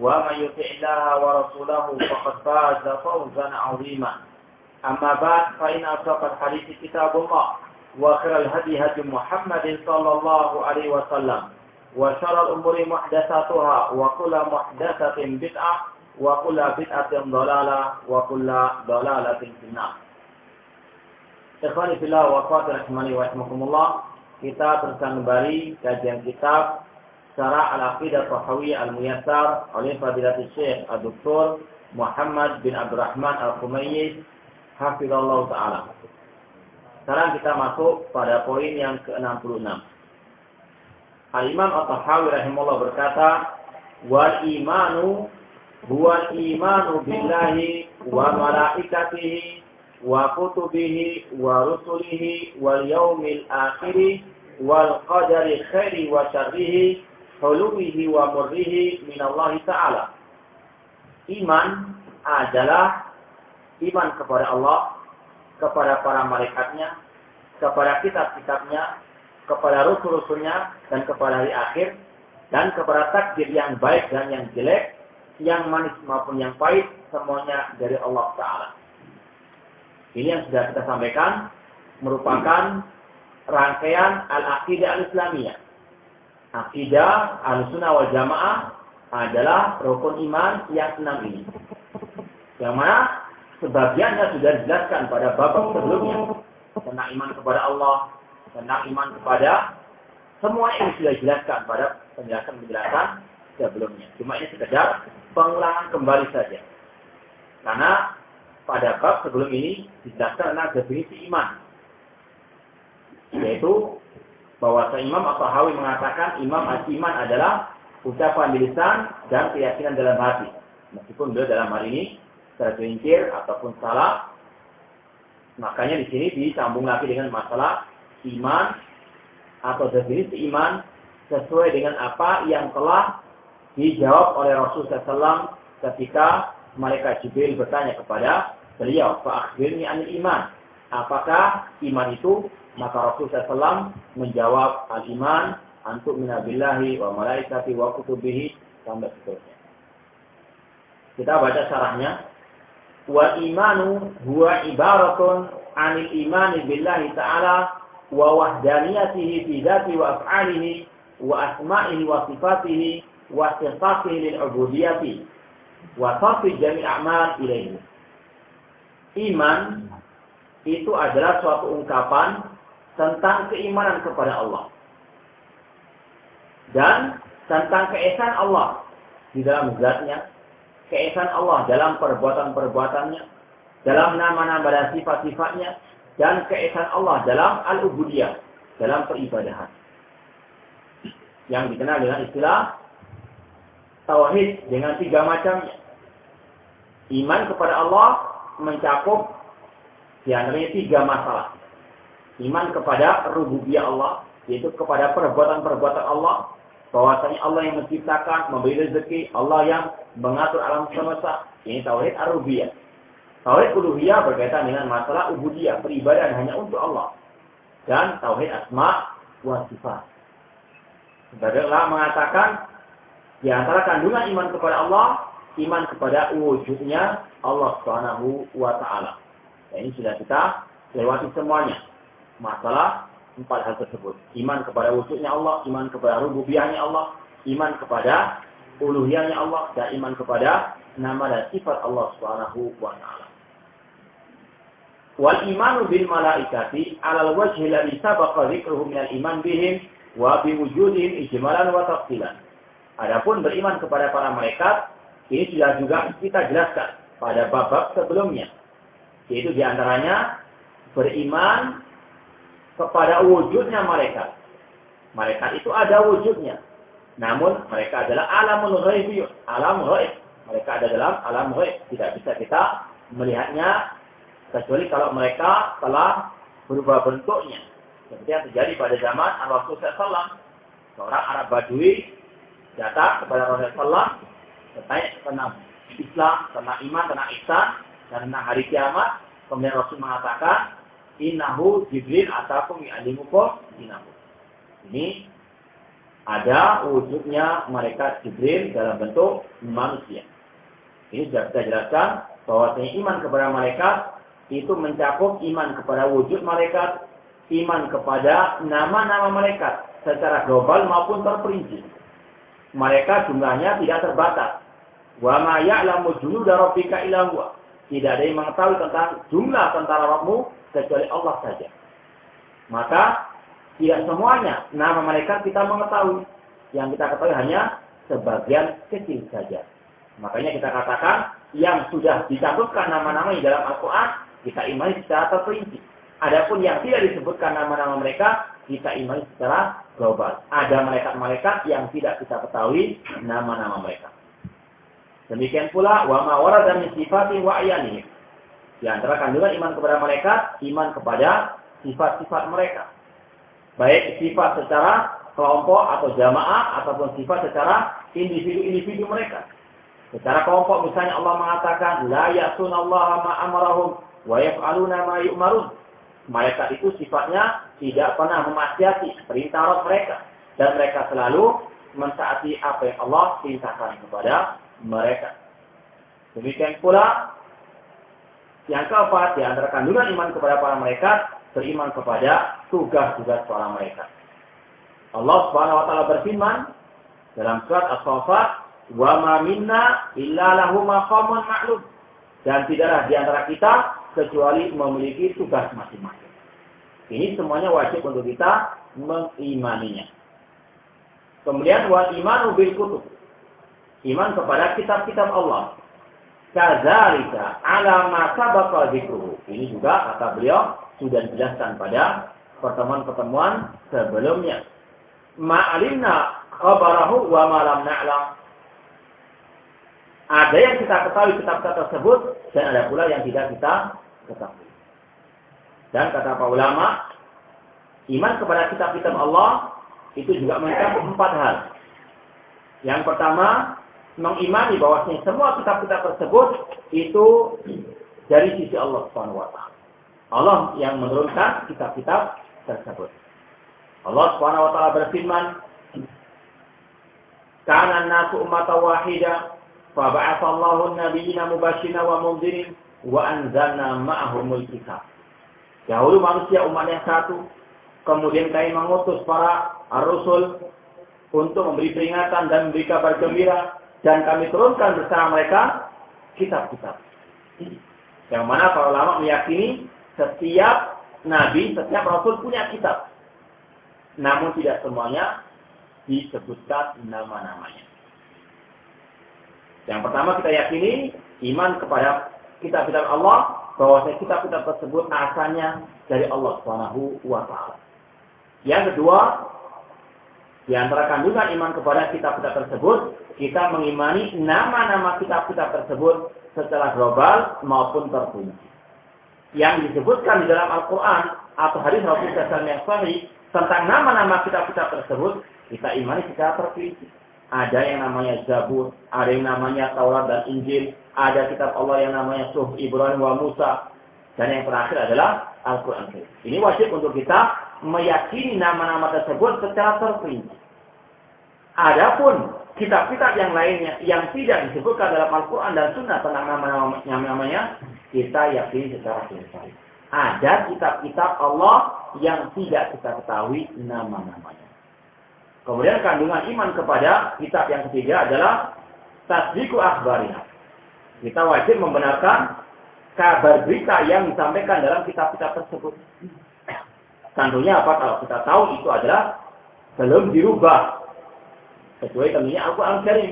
ومن يطع الله ورسوله فقد فاز فوزا عظيما أما بعد فإن أصدق الحديث كتاب الله وخير الهدي هدي محمد صلى الله عليه وسلم وشر الأمور محدثاتها وكل محدثة بدعة وكل بدعة ضلالة وكل ضلالة في النار Ikhwani fillah wa akhwati rahimani wa rahimakumullah. Kita teruskan kembali kajian kitab Syarah Al-Aqidah Tahawiyah Al-Muyassar oleh Fadilatul Syekh Ad-Doktor Muhammad bin Abdurrahman Al-Khumayyid Hafizallah Ta'ala. Sekarang kita masuk pada poin yang ke-66. Al-Imam At-Tahawi rahimahullah berkata, "Wal imanu huwa imanu billahi wa malaikatihi wa kutubihi wa rusulihi wal yaumil akhiri wal qadari khairi wa syarrihi huluwihi wa murrihi minallahi ta'ala. Iman adalah iman kepada Allah, kepada para malaikatnya, kepada kitab-kitabnya, kepada rasul-rasulnya, dan kepada hari akhir, dan kepada takdir yang baik dan yang jelek, yang manis maupun yang pahit, semuanya dari Allah Ta'ala. Ini yang sudah kita sampaikan merupakan rangkaian al-aqidah al-islamiyah. Aqidah al-sunnah wal jamaah adalah rukun iman yang enam ini. Yang mana sebagiannya sudah dijelaskan pada babak sebelumnya. Tentang iman kepada Allah, tentang iman kepada semua ini sudah dijelaskan pada penjelasan-penjelasan sebelumnya. Cuma ini sekedar pengulangan kembali saja. Karena pada bab sebelum ini dijelaskan tentang definisi iman. Yaitu bahwa Imam At-Tahawi mengatakan imam iman adalah ucapan di lisan dan keyakinan dalam hati. Meskipun beliau dalam hal ini tergelincir ataupun salah, makanya di sini disambung lagi dengan masalah iman atau definisi iman sesuai dengan apa yang telah dijawab oleh Rasulullah SAW ketika malaikat Jibril bertanya kepada beliau, Pak Akhirni anil iman. Apakah iman itu? Maka Rasulullah SAW menjawab al-iman antuk minabillahi wa malaikati wa kutubihi sampai seterusnya. Kita baca syarahnya. Wa imanu huwa ibaratun anil imani billahi ta'ala wa wahdaniyatihi fi wa af'alihi wa asma'ihi wa sifatihi wa sifaqihi lil ubudiyati wa safi jami' a'mal ilaihi. Iman itu adalah suatu ungkapan tentang keimanan kepada Allah. Dan tentang keesaan Allah di dalam zatnya, keesaan Allah dalam perbuatan-perbuatannya, dalam nama-nama dan sifat-sifatnya, dan keesaan Allah dalam al-ubudiyah, dalam peribadahan. Yang dikenal dengan istilah tauhid dengan tiga macamnya. Iman kepada Allah mencakup antaranya tiga masalah. Iman kepada rububiyah Allah, yaitu kepada perbuatan-perbuatan Allah, bahwasanya Allah yang menciptakan, memberi rezeki, Allah yang mengatur alam semesta. Ini tauhid ar-rububiyah. Tauhid uluhiyah berkaitan dengan masalah ubudiyah, peribadahan hanya untuk Allah. Dan tauhid asma wa sifat. Sebagai mengatakan, di antara kandungan iman kepada Allah, iman kepada wujudnya Allah Subhanahu wa taala. Ini sudah kita lewati semuanya. Masalah empat hal tersebut. Iman kepada wujudnya Allah, iman kepada rububiyahnya Allah, iman kepada uluhiyahnya Allah, dan iman kepada nama dan sifat Allah Subhanahu wa taala. Wal imanu bil malaikati alal wajhi ladhi sabaqa dzikruhu minal iman bihim wa biwujudihim ijmalan wa tafsilan. Adapun beriman kepada para malaikat ini sudah juga kita jelaskan pada bab-bab sebelumnya. Yaitu di antaranya beriman kepada wujudnya malaikat. Malaikat itu ada wujudnya. Namun mereka adalah alamul ghaibiyun, alam ghaib. Mereka ada dalam alam ghaib. Tidak bisa kita melihatnya kecuali kalau mereka telah berubah bentuknya. Seperti yang terjadi pada zaman Rasulullah SAW. Seorang Arab Badui datang kepada Rasulullah SAW bertanya tentang Islam, tentang iman, tentang ihsan, dan tentang hari kiamat. Kemudian Rasul mengatakan, Innahu Jibril ataupun ya'limukum dinahu. Ini ada wujudnya mereka Jibril dalam bentuk manusia. Ini sudah kita jelaskan bahwa iman kepada malaikat itu mencakup iman kepada wujud malaikat, iman kepada nama-nama malaikat secara global maupun terperinci. Mereka jumlahnya tidak terbatas. Wa ma ya'lamu junuda rabbika. Tidak ada yang mengetahui tentang jumlah tentara Rabbmu kecuali Allah saja. Maka tidak semuanya nama malaikat kita mengetahui. Yang kita ketahui hanya sebagian kecil saja. Makanya kita katakan yang sudah dicatatkan nama-nama di dalam Al-Quran kita imani secara terperinci. Adapun yang tidak disebutkan nama-nama mereka, kita imani secara global. Ada malaikat-malaikat yang tidak kita ketahui nama-nama mereka. Demikian pula wa ma warada min sifati wa ayani. Di antara kandungan iman kepada malaikat, iman kepada sifat-sifat mereka. Baik sifat secara kelompok atau jamaah ataupun sifat secara individu-individu mereka. Secara kelompok misalnya Allah mengatakan la ya'sunallaha ma amarahum wa yaf'aluna ma yu'marun. Malaikat itu sifatnya tidak pernah memaksiati perintah roh mereka dan mereka selalu mentaati apa yang Allah perintahkan kepada mereka. Demikian pula yang keempat di antara kandungan iman kepada para malaikat beriman kepada tugas-tugas para malaikat. Allah Subhanahu wa taala berfirman dalam surat As-Saffat, "Wa ma minna illa lahu maqamun ma'lum." Dan tidaklah di antara kita kecuali memiliki tugas masing-masing. Ini semuanya wajib untuk kita mengimaninya. Kemudian wa imanu bil kutub. Iman kepada kitab-kitab Allah. Kazalika ala ma sabaqa dzikruhu. Ini juga kata beliau sudah dijelaskan pada pertemuan-pertemuan sebelumnya. Ma'alimna khabarahu wa ma lam na'lam. Ada yang kita ketahui kitab-kitab tersebut dan ada pula yang tidak kita ketahui. Dan kata para ulama, iman kepada kitab-kitab Allah itu juga mencakup empat hal. Yang pertama, mengimani bahwa semua kitab-kitab tersebut itu dari sisi Allah Subhanahu wa taala. Allah yang menurunkan kitab-kitab tersebut. Allah Subhanahu wa taala berfirman, "Kana nasu ummatan wahida, fa ba'atha Allahu an-nabiyyina mubasysyiran wa mundhirin wa anzalna ma'ahumul kitab." Dahulu manusia umat yang satu, kemudian kami mengutus para rasul untuk memberi peringatan dan memberi kabar gembira dan kami turunkan bersama mereka kitab-kitab. Yang mana para ulama meyakini setiap nabi, setiap rasul punya kitab. Namun tidak semuanya disebutkan nama-namanya. Yang pertama kita yakini iman kepada kitab-kitab Allah bahwa kitab-kitab tersebut asalnya dari Allah Subhanahu wa taala. Yang kedua, di antara kandungan iman kepada kitab-kitab tersebut, kita mengimani nama-nama kitab-kitab tersebut secara global maupun terperinci. Yang disebutkan di dalam Al-Quran atau hadis Rasulullah sahih tentang nama-nama kitab-kitab tersebut, kita imani secara terperinci. Ada yang namanya Zabur, ada yang namanya Taurat dan Injil, ada kitab Allah yang namanya Suh Ibrahim wa Musa, dan yang terakhir adalah Al-Quran. Ini wajib untuk kita meyakini nama-nama tersebut secara terperinci. Adapun kitab-kitab yang lainnya yang tidak disebutkan dalam Al-Quran dan Sunnah tentang nama-namanya, kita yakini secara terperinci. Ada kitab-kitab Allah yang tidak kita ketahui nama-namanya. Kemudian kandungan iman kepada kitab yang ketiga adalah tasdiku akhbarnya. Kita wajib membenarkan kabar berita yang disampaikan dalam kitab-kitab tersebut. Tentunya apa kalau kita tahu itu adalah belum dirubah. Kecuali tentunya Al-Quran Karim.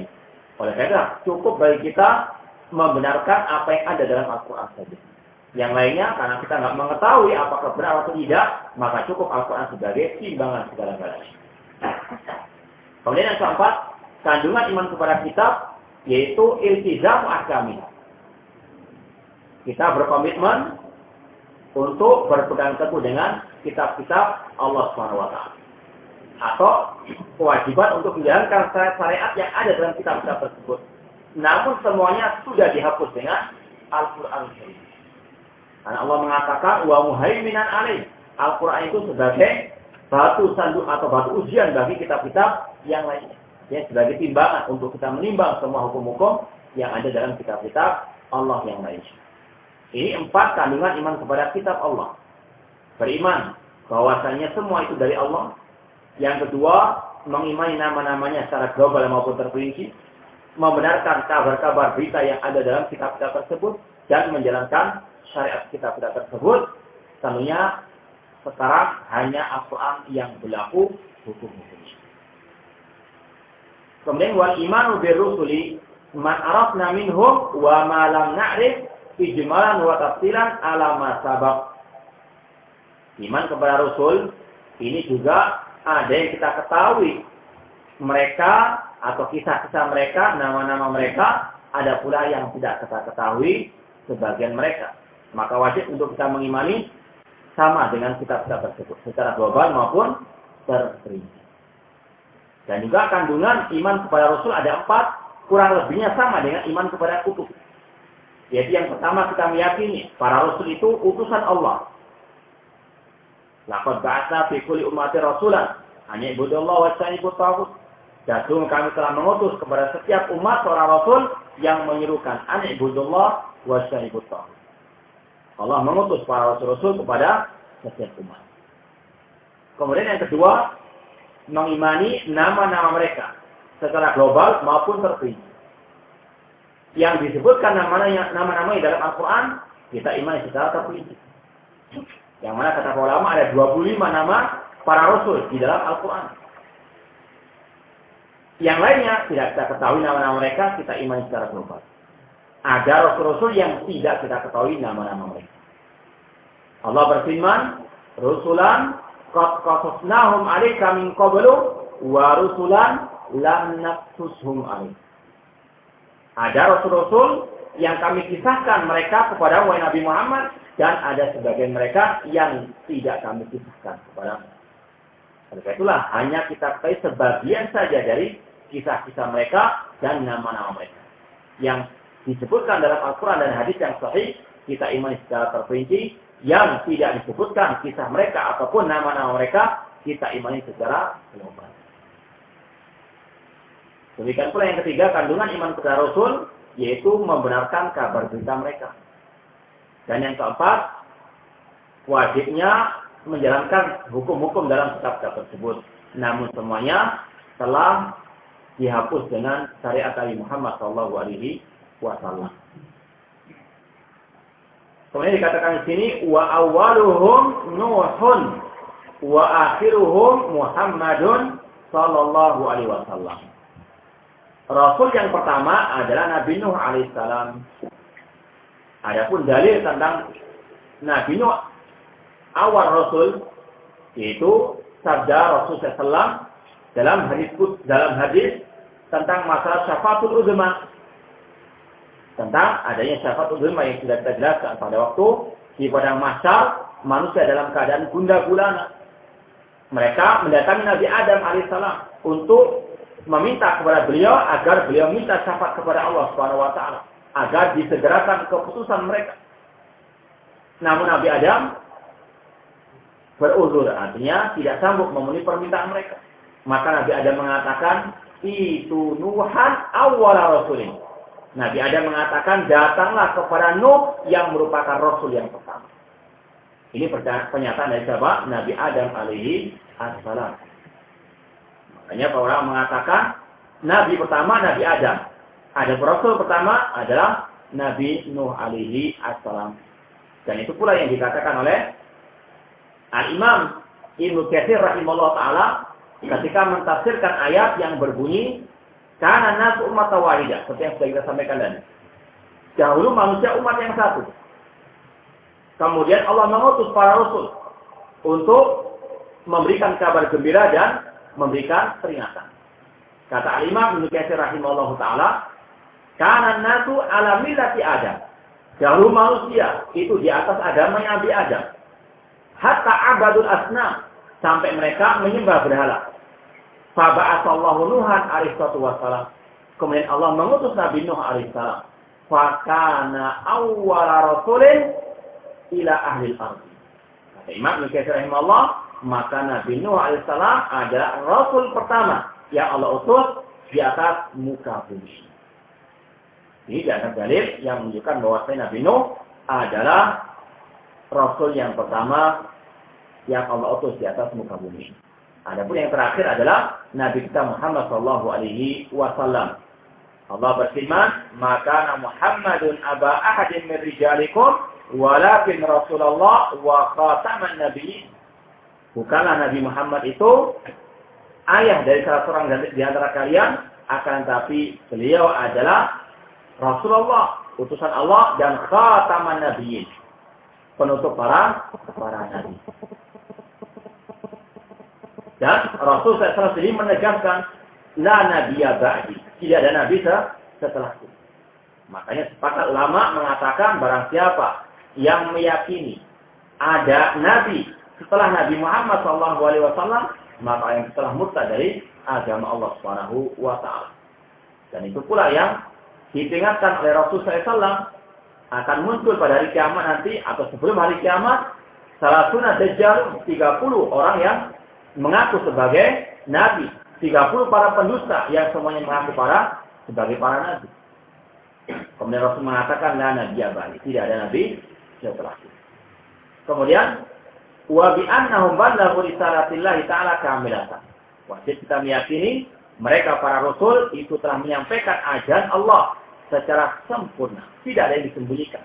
Oleh karena cukup bagi kita membenarkan apa yang ada dalam Al-Quran saja. Yang lainnya karena kita nggak mengetahui apakah benar atau tidak, maka cukup Al-Quran sebagai timbangan segala-galanya. Kemudian yang keempat, kandungan iman kepada kitab yaitu iltizam agami. Kita berkomitmen untuk berpegang teguh dengan kitab-kitab Allah SWT. Atau kewajiban untuk menjalankan syariat yang ada dalam kitab-kitab tersebut. Namun semuanya sudah dihapus dengan Al-Quran Karena Allah mengatakan, wa muhaiminan alaih. Al-Quran itu sebagai batu sanduk atau batu ujian bagi kitab-kitab yang lainnya. Ya, sebagai timbangan untuk kita menimbang semua hukum-hukum yang ada dalam kitab-kitab Allah yang lainnya. Ini empat kandungan iman kepada kitab Allah. Beriman bahwasanya semua itu dari Allah. Yang kedua, mengimani nama-namanya secara global maupun terperinci. Membenarkan kabar-kabar berita yang ada dalam kitab-kitab tersebut. Dan menjalankan syariat kitab-kitab tersebut. Tentunya sekarang hanya Al-Quran yang berlaku hukum-hukumnya. Kemudian wal imanu birrusuli man arafna minhum wa ma lam na'rif ijmalan wa tafsilan ala ma sabaq. Iman kepada Rasul ini juga ada yang kita ketahui mereka atau kisah-kisah mereka, nama-nama mereka, ada pula yang tidak kita ketahui sebagian mereka. Maka wajib untuk kita mengimani sama dengan kitab-kitab tersebut secara global maupun terperinci. Dan juga kandungan iman kepada Rasul ada empat, kurang lebihnya sama dengan iman kepada kutub. Jadi yang pertama kita meyakini para rasul itu utusan Allah. Laqad ba'atna fi kulli ummati rasulan an ibudullah wa ta'ibut tagut. Dan kami telah mengutus kepada setiap umat seorang rasul yang menyerukan an ibudullah wa ta'ibut tagut. Allah mengutus para rasul-rasul kepada setiap umat. Kemudian yang kedua, mengimani nama-nama mereka secara global maupun terperinci yang disebutkan nama-nama nama-nama dalam Al-Quran, kita imani secara terperinci. Yang mana kata ulama ada 25 nama para rasul di dalam Al-Quran. Yang lainnya tidak kita ketahui nama-nama mereka, kita imani secara global. Ada rasul-rasul yang tidak kita ketahui nama-nama mereka. Allah berfirman, Rusulan qad qasasnahum 'alaika min qablu wa rusulan lam naqsushum. Ada rasul-rasul yang kami kisahkan mereka kepada Nabi Muhammad dan ada sebagian mereka yang tidak kami kisahkan kepada oleh itulah hanya kita ketahui sebagian saja dari kisah-kisah mereka dan nama-nama mereka. Yang disebutkan dalam Al-Quran dan hadis yang sahih, kita imani secara terperinci. Yang tidak disebutkan kisah mereka ataupun nama-nama mereka, kita imani secara global. Demikian pula yang ketiga, kandungan iman kepada Rasul, yaitu membenarkan kabar berita mereka. Dan yang keempat, wajibnya menjalankan hukum-hukum dalam kitab-kitab tersebut. Namun semuanya telah dihapus dengan syariat Nabi Muhammad Shallallahu Alaihi Wasallam. Kemudian dikatakan di sini wa awaluhum Nuhun wa akhiruhum Muhammadun Sallallahu Alaihi Wasallam. Rasul yang pertama adalah Nabi Nuh alaihissalam. Adapun dalil tentang Nabi Nuh awal Rasul yaitu sabda Rasul SAW dalam hadis dalam hadis tentang masalah syafaatul uzma. Tentang adanya syafaatul uzma yang sudah kita jelaskan pada waktu di padang mahsyar manusia dalam keadaan gunda gulana mereka mendatangi Nabi Adam alaihissalam untuk meminta kepada beliau agar beliau minta syafaat kepada Allah Subhanahu wa taala agar disegerakan keputusan mereka. Namun Nabi Adam beruzur artinya tidak sanggup memenuhi permintaan mereka. Maka Nabi Adam mengatakan itu Nuhan awal rasulin. Nabi Adam mengatakan datanglah kepada Nuh yang merupakan rasul yang pertama. Ini pernyataan dari siapa? Nabi Adam alaihi assalam. Makanya para orang mengatakan Nabi pertama Nabi Adam. Ada Rasul pertama adalah Nabi Nuh alaihi assalam. Dan itu pula yang dikatakan oleh Al-Imam Ibnu Katsir rahimahullah taala ketika mentafsirkan ayat yang berbunyi karena nasu umat wahidah seperti yang sudah kita sampaikan tadi. Dahulu manusia umat yang satu. Kemudian Allah mengutus para rasul untuk memberikan kabar gembira dan memberikan peringatan. Kata Al-Imam Ibnu Katsir rahimahullah taala, "Kana nasu ala millati Adam." Dahulu manusia itu di atas agama Nabi Adam. Hatta abadul asnam sampai mereka menyembah berhala. Faba'asallahu Nuhan alaihissalatu wassalam. Kemudian Allah mengutus Nabi Nuh alaihissalam. Fakana awwala rasulin ila ahli ardi. Kata Imam Ibn Katsir rahimahullah, maka Nabi Nuh alaihissalam adalah rasul pertama yang Allah utus di atas muka bumi. Ini ada dalil yang menunjukkan bahwa Nabi Nuh adalah rasul yang pertama yang Allah utus di atas muka bumi. Adapun yang terakhir adalah Nabi kita Muhammad Shallallahu Alaihi Wasallam. Allah berfirman, maka Muhammadun aba ahadin min rijalikum, walakin Rasulullah wa khataman nabi. Bukanlah Nabi Muhammad itu ayah dari salah seorang di antara kalian, akan tapi beliau adalah Rasulullah, utusan Allah dan khataman nabiyyin. Penutup para para nabi. Dan Rasul SAW sendiri menegaskan, La nabiya ba'di. Tidak ada nabi setelahku. Makanya sepakat lama mengatakan barang siapa yang meyakini ada nabi setelah Nabi Muhammad SAW, maka yang telah murtad dari agama Allah Subhanahu wa taala. Dan itu pula yang diperingatkan oleh Rasul SAW akan muncul pada hari kiamat nanti atau sebelum hari kiamat salah sunnah dajjal 30 orang yang mengaku sebagai nabi. 30 para pendusta yang semuanya mengaku para sebagai para nabi. Kemudian Rasul mengatakan la nabi abadi. Tidak ada nabi setelah itu. Kemudian wa bi annahum balaghu risalatillahi ta'ala kamilatan. Wajib kita meyakini mereka para rasul itu telah menyampaikan ajaran Allah secara sempurna. Tidak ada yang disembunyikan.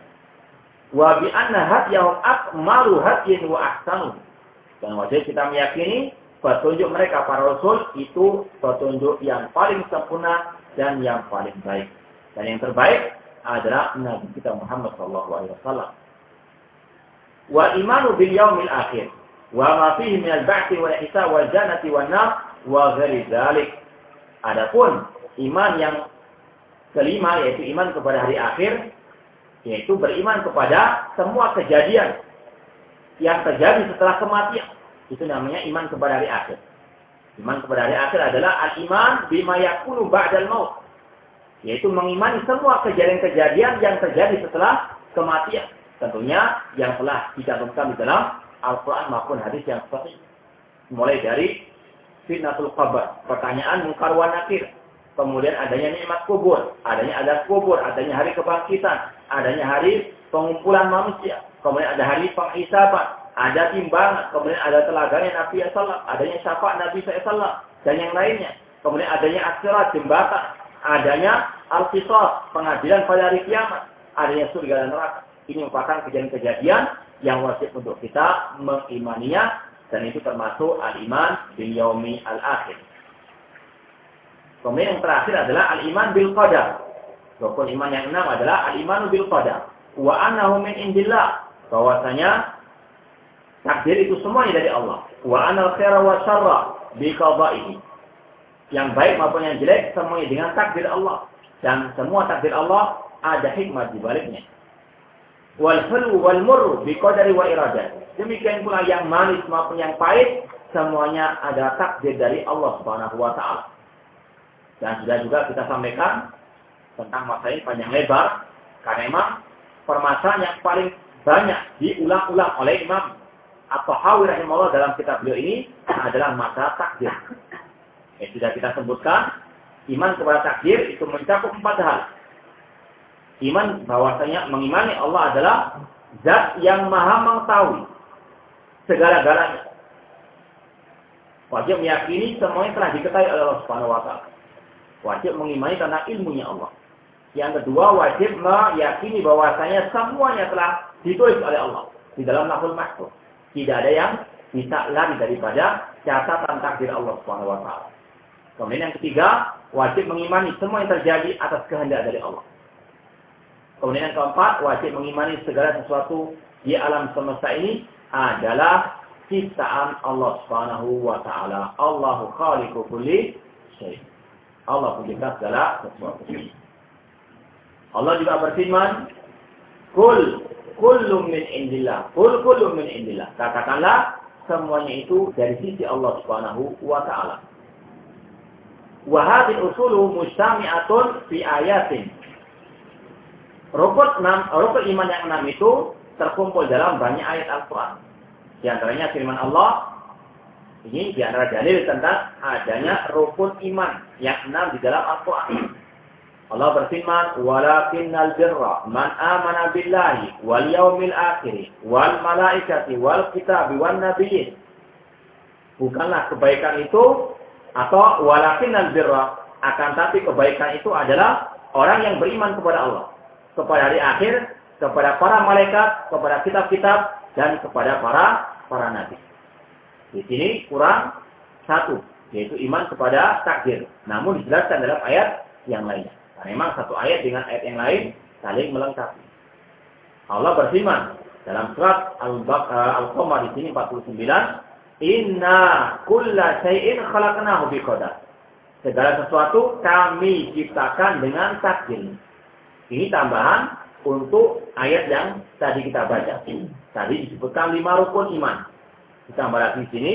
Wa bi anna hadyahum akmalu hadyin wa ahsanu. Dan wajib kita meyakini petunjuk mereka para rasul itu petunjuk yang paling sempurna dan yang paling baik. Dan yang terbaik adalah Nabi kita Muhammad sallallahu alaihi wasallam. Wa imanu bil yaumil akhir wa ma fihi min al-ba'thi wal hisab wal jannati wan nar wa ghairi dzalik. Adapun iman yang kelima yaitu iman kepada hari akhir yaitu beriman kepada semua kejadian yang terjadi setelah kematian itu namanya iman kepada hari akhir. Iman kepada hari akhir adalah al-iman bima yakunu ba'dal maut. Yaitu mengimani semua kejadian-kejadian yang terjadi setelah kematian. Tentunya yang telah dicantumkan di dalam Al-Quran maupun hadis yang sahih. Mulai dari fitnatul qabr, pertanyaan mungkar wa kemudian adanya nikmat kubur, adanya ada kubur, adanya hari kebangkitan, adanya hari pengumpulan manusia, kemudian ada hari penghisaban, ada timbangan, kemudian ada telaganya Nabi SAW, adanya syafaat Nabi SAW, dan yang lainnya. Kemudian adanya akhirat, jembatan, adanya al pengadilan pada hari kiamat, adanya surga dan neraka. Ini merupakan kejadian-kejadian yang wajib untuk kita mengimaninya, dan itu termasuk al-iman bil yaumi al-akhir. Kemudian yang terakhir adalah al-iman bil qadar. Rukun iman yang enam adalah al-iman bil qadar. Wa annahu min indillah. Bahwasanya Takdir itu semuanya dari Allah. Wa anal khaira wa syarra bi qada'ihi. Yang baik maupun yang jelek semuanya dengan takdir Allah. Dan semua takdir Allah ada hikmah di baliknya. Wal hulu wal murru bi qadari wa iradah. Demikian pula yang manis maupun yang pahit semuanya ada takdir dari Allah Subhanahu wa taala. Dan sudah juga kita sampaikan tentang masalah ini panjang lebar karena memang permasalahan yang paling banyak diulang-ulang oleh Imam atau Hawi rahimahullah dalam kitab beliau ini adalah masa takdir. Yang sudah kita sebutkan, iman kepada takdir itu mencakup empat hal. Iman bahwasanya mengimani Allah adalah zat yang maha mengetahui segala-galanya. Wajib meyakini semuanya telah diketahui oleh Allah Subhanahu wa taala. Wajib mengimani karena ilmunya Allah. Yang kedua, wajib meyakini bahwasanya semuanya telah ditulis oleh Allah di dalam lahul mahfuz. Tidak ada yang bisa lari daripada catatan takdir Allah Subhanahu wa taala. Kemudian yang ketiga, wajib mengimani semua yang terjadi atas kehendak dari Allah. Kemudian yang keempat, wajib mengimani segala sesuatu di alam semesta ini adalah ciptaan Allah Subhanahu wa taala. Allahu khaliqu kulli syai. Allah pencipta segala sesuatu. Allah juga berfirman, "Kul kullu min indillah." Kul kullu min indillah. Katakanlah semuanya itu dari sisi Allah Subhanahu wa taala. Wa usulu mustami'atun fi ayatin. Rukun 6, rukun iman yang enam itu terkumpul dalam banyak ayat Al-Qur'an. Di antaranya firman Allah ini di antara dalil tentang adanya rukun iman yang enam di dalam Al-Qur'an. Allah berfirman, "Walakinnal birra man amana billahi wal yaumil akhir wal malaikati wal kitabi wan nabiyyin." Bukanlah kebaikan itu atau walakinnal birra akan tapi kebaikan itu adalah orang yang beriman kepada Allah, kepada hari akhir, kepada para malaikat, kepada kitab-kitab dan kepada para para nabi. Di sini kurang satu, yaitu iman kepada takdir. Namun dijelaskan dalam ayat yang lainnya. Nah, memang satu ayat dengan ayat yang lain saling melengkapi. Allah berfirman dalam surat Al-Qamar di sini 49, "Inna kulla syai'in khalaqnahu biqadar." Segala sesuatu kami ciptakan dengan takdir. Ini tambahan untuk ayat yang tadi kita baca. Tadi disebutkan lima rukun iman. Ditambah lagi di sini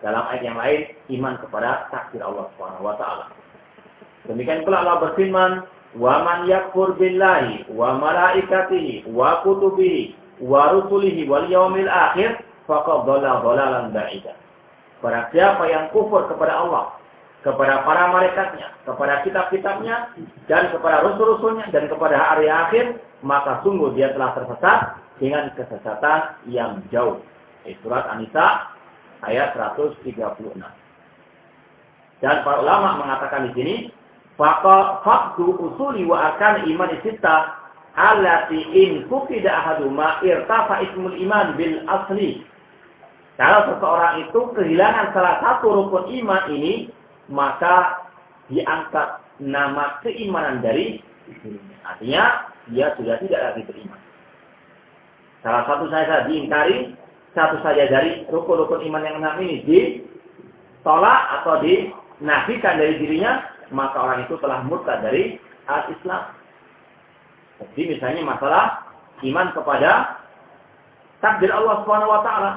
dalam ayat yang lain iman kepada takdir Allah Subhanahu wa taala. Demikian pula Allah berfirman, "Wa man yakfur billahi wa malaikatihi wa kutubihi wa rusulihi wal yaumil akhir faqad dhalla dhalalan ba'ida." Barang siapa yang kufur kepada Allah, kepada para malaikatnya, kepada kitab-kitabnya, dan kepada rasul-rasulnya, dan kepada hari akhir, maka sungguh dia telah tersesat dengan kesesatan yang jauh. Surat An-Nisa ayat 136. Dan para ulama mengatakan di sini, faktu usuli wa akan iman sita alati in kufida ahaduma irtafa ismul iman bil asli. Kalau seseorang itu kehilangan salah satu rukun iman ini, maka diangkat nama keimanan dari Artinya, dia sudah tidak lagi beriman. Salah satu saja diingkari, satu saja dari rukun-rukun iman yang enam ini ditolak atau dinafikan dari dirinya, maka orang itu telah murtad dari al-Islam. Jadi misalnya masalah iman kepada takdir Allah Subhanahu wa taala.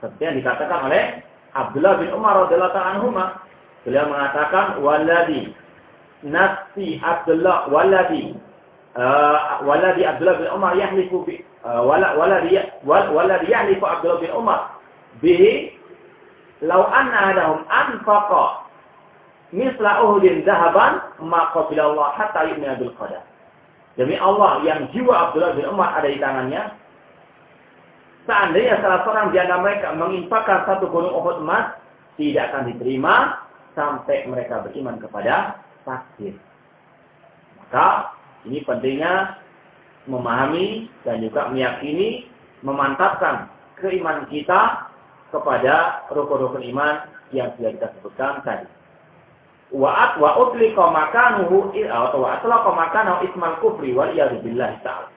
Seperti yang dikatakan oleh Abdullah bin Umar radhiyallahu anhu. Beliau mengatakan waladi nafsi Abdullah waladi uh, waladi Abdullah bin Umar yahlifu bi uh, waladi waladi yahlifu Abdullah bin Umar bihi law anna adahum anfaqa misla uhudin zahaban maka bila Allah hatta yu'mina bil qadar. Demi Allah yang jiwa Abdullah bin Umar ada di tangannya. Seandainya salah seorang di antara mereka menginfakkan satu gunung Uhud emas, tidak akan diterima sampai mereka beriman kepada takdir. Maka ini pentingnya memahami dan juga meyakini, memantapkan keimanan kita kepada rukun-rukun iman yang sudah kita sebutkan tadi wa wa utliqa makanuhu atau wa atlaqa makanahu ismal kufri wal billah ta'ala.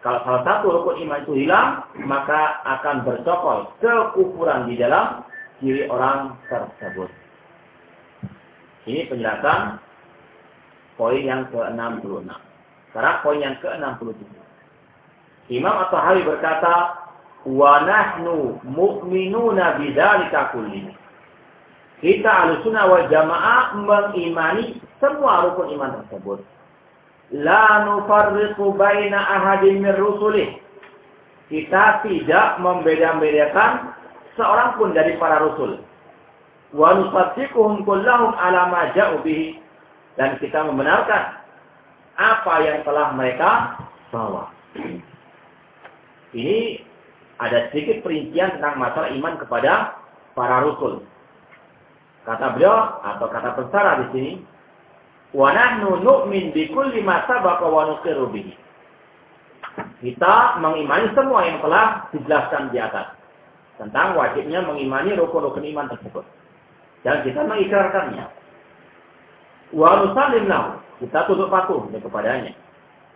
Kalau salah satu rukun iman itu hilang, maka akan bercokol kekufuran di dalam diri orang tersebut. Ini penjelasan poin yang ke-66. Sekarang poin yang ke-67. Imam At-Tahawi berkata, "Wa nahnu mu'minuna bidzalika kullihi." Kita alusuna wal jamaah mengimani semua rukun iman tersebut. La nufarriqu baina ahadin min rusulih. Kita tidak membeda-bedakan seorang pun dari para rasul. Wa nusaddiquhum kullahum ala ma ja'u bihi. Dan kita membenarkan apa yang telah mereka bawa. Ini ada sedikit perincian tentang masalah iman kepada para rasul. Kata beliau atau kata pesara di sini, Wa nahnu nu'min bi kulli ma sabaqa wa nuqiru bihi. Kita mengimani semua yang telah dijelaskan di atas tentang wajibnya mengimani rukun-rukun iman tersebut. Dan kita mengikrarkannya. Wa nusallim lahu. Kita tunduk patuh kepadanya.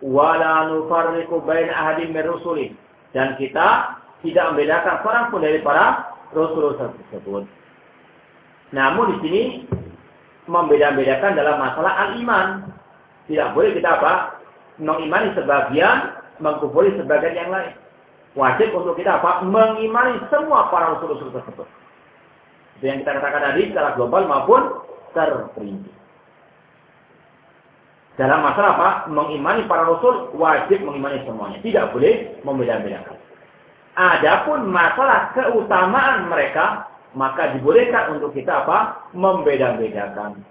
Wa la nufarriqu baina ahadin min rusulih. Dan kita tidak membedakan seorang pun dari para rasul tersebut. Namun di sini membeda-bedakan dalam masalah al-iman. Tidak boleh kita apa? Mengimani sebagian, mengkufuri sebagian yang lain. Wajib untuk kita apa? Mengimani semua para rasul-rasul tersebut. Itu yang kita katakan tadi secara global maupun terperinci. Dalam masalah apa? Mengimani para rasul wajib mengimani semuanya. Tidak boleh membeda-bedakan. Adapun masalah keutamaan mereka maka dibolehkan untuk kita apa? Membeda-bedakan.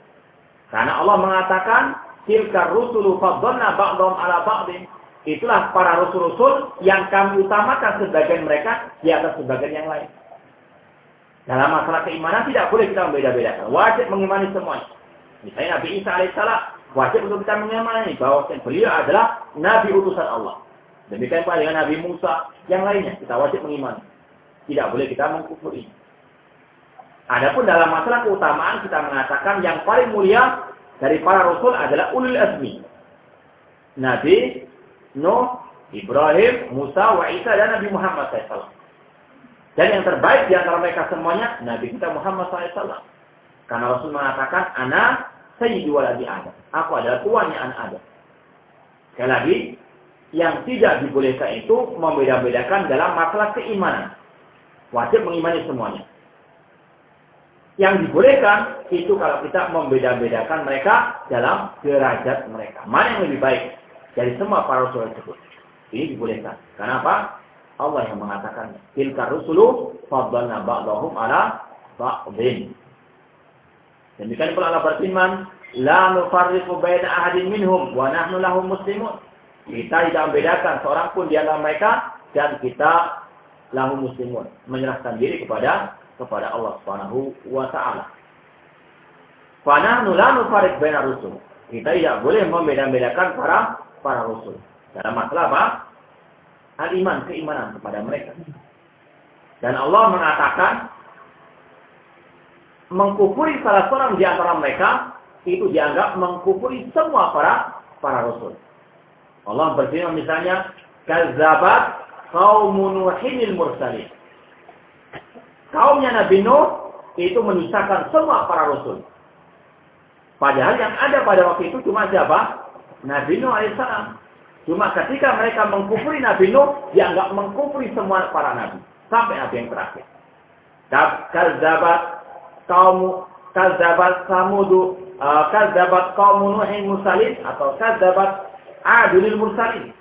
Karena Allah mengatakan, "Tilka rusulu faddalna ba'dhum ala ba'dhin." Itulah para rasul-rasul yang kami utamakan sebagian mereka di atas sebagian yang lain. Dalam masalah keimanan tidak boleh kita membeda-bedakan. Wajib mengimani semuanya. Misalnya Nabi Isa alaihissalam wajib untuk kita mengimani bahwa beliau adalah Nabi utusan Allah. Demikian pula dengan Nabi Musa yang lainnya kita wajib mengimani. Tidak boleh kita mengkufuri. Adapun dalam masalah keutamaan kita mengatakan yang paling mulia dari para rasul adalah ulul azmi. Nabi Nuh, Ibrahim, Musa, wa Isa dan Nabi Muhammad SAW. Dan yang terbaik di antara mereka semuanya Nabi kita Muhammad SAW. Karena Rasul mengatakan, Ana sayyidu waladi Adam. Aku adalah tuannya anak Adam. Sekali lagi, yang tidak dibolehkan itu membeda-bedakan dalam masalah keimanan. Wajib mengimani semuanya. Yang dibolehkan itu kalau kita membeda-bedakan mereka dalam derajat mereka. Mana yang lebih baik dari semua para rasul tersebut. Ini dibolehkan. Karena apa? Allah yang mengatakannya. Tilka rusulu faddalna ba'dahum ala ba'dhin. Demikian pula Allah berfirman, La nufarriqu baina ahadin minhum wa nahnu lahum muslimun. Kita tidak membedakan seorang pun di antara mereka dan kita lahum muslimun, menyerahkan diri kepada kepada Allah Subhanahu wa taala. Fa nahnu la nufarriq baina rusul. Kita tidak boleh membeda-bedakan para para rasul. Dalam masalah apa? Al-iman, keimanan kepada mereka. Dan Allah mengatakan, mengkufuri salah seorang di antara mereka, itu dianggap mengkufuri semua para para rasul. Allah berfirman misalnya, Kazabat kaumun nuhinil mursalin. Kaumnya Nabi Nuh itu menyusahkan semua para rasul. Padahal yang ada pada waktu itu cuma siapa? Nabi Nuh alaihissalam. Cuma ketika mereka mengkufuri Nabi Nuh, dianggap mengkufuri semua para nabi. Sampai nabi yang terakhir. Kazabat kaum kazabat samudu uh, kazabat kaum Nuhin musalin atau kazabat adunil mursalin.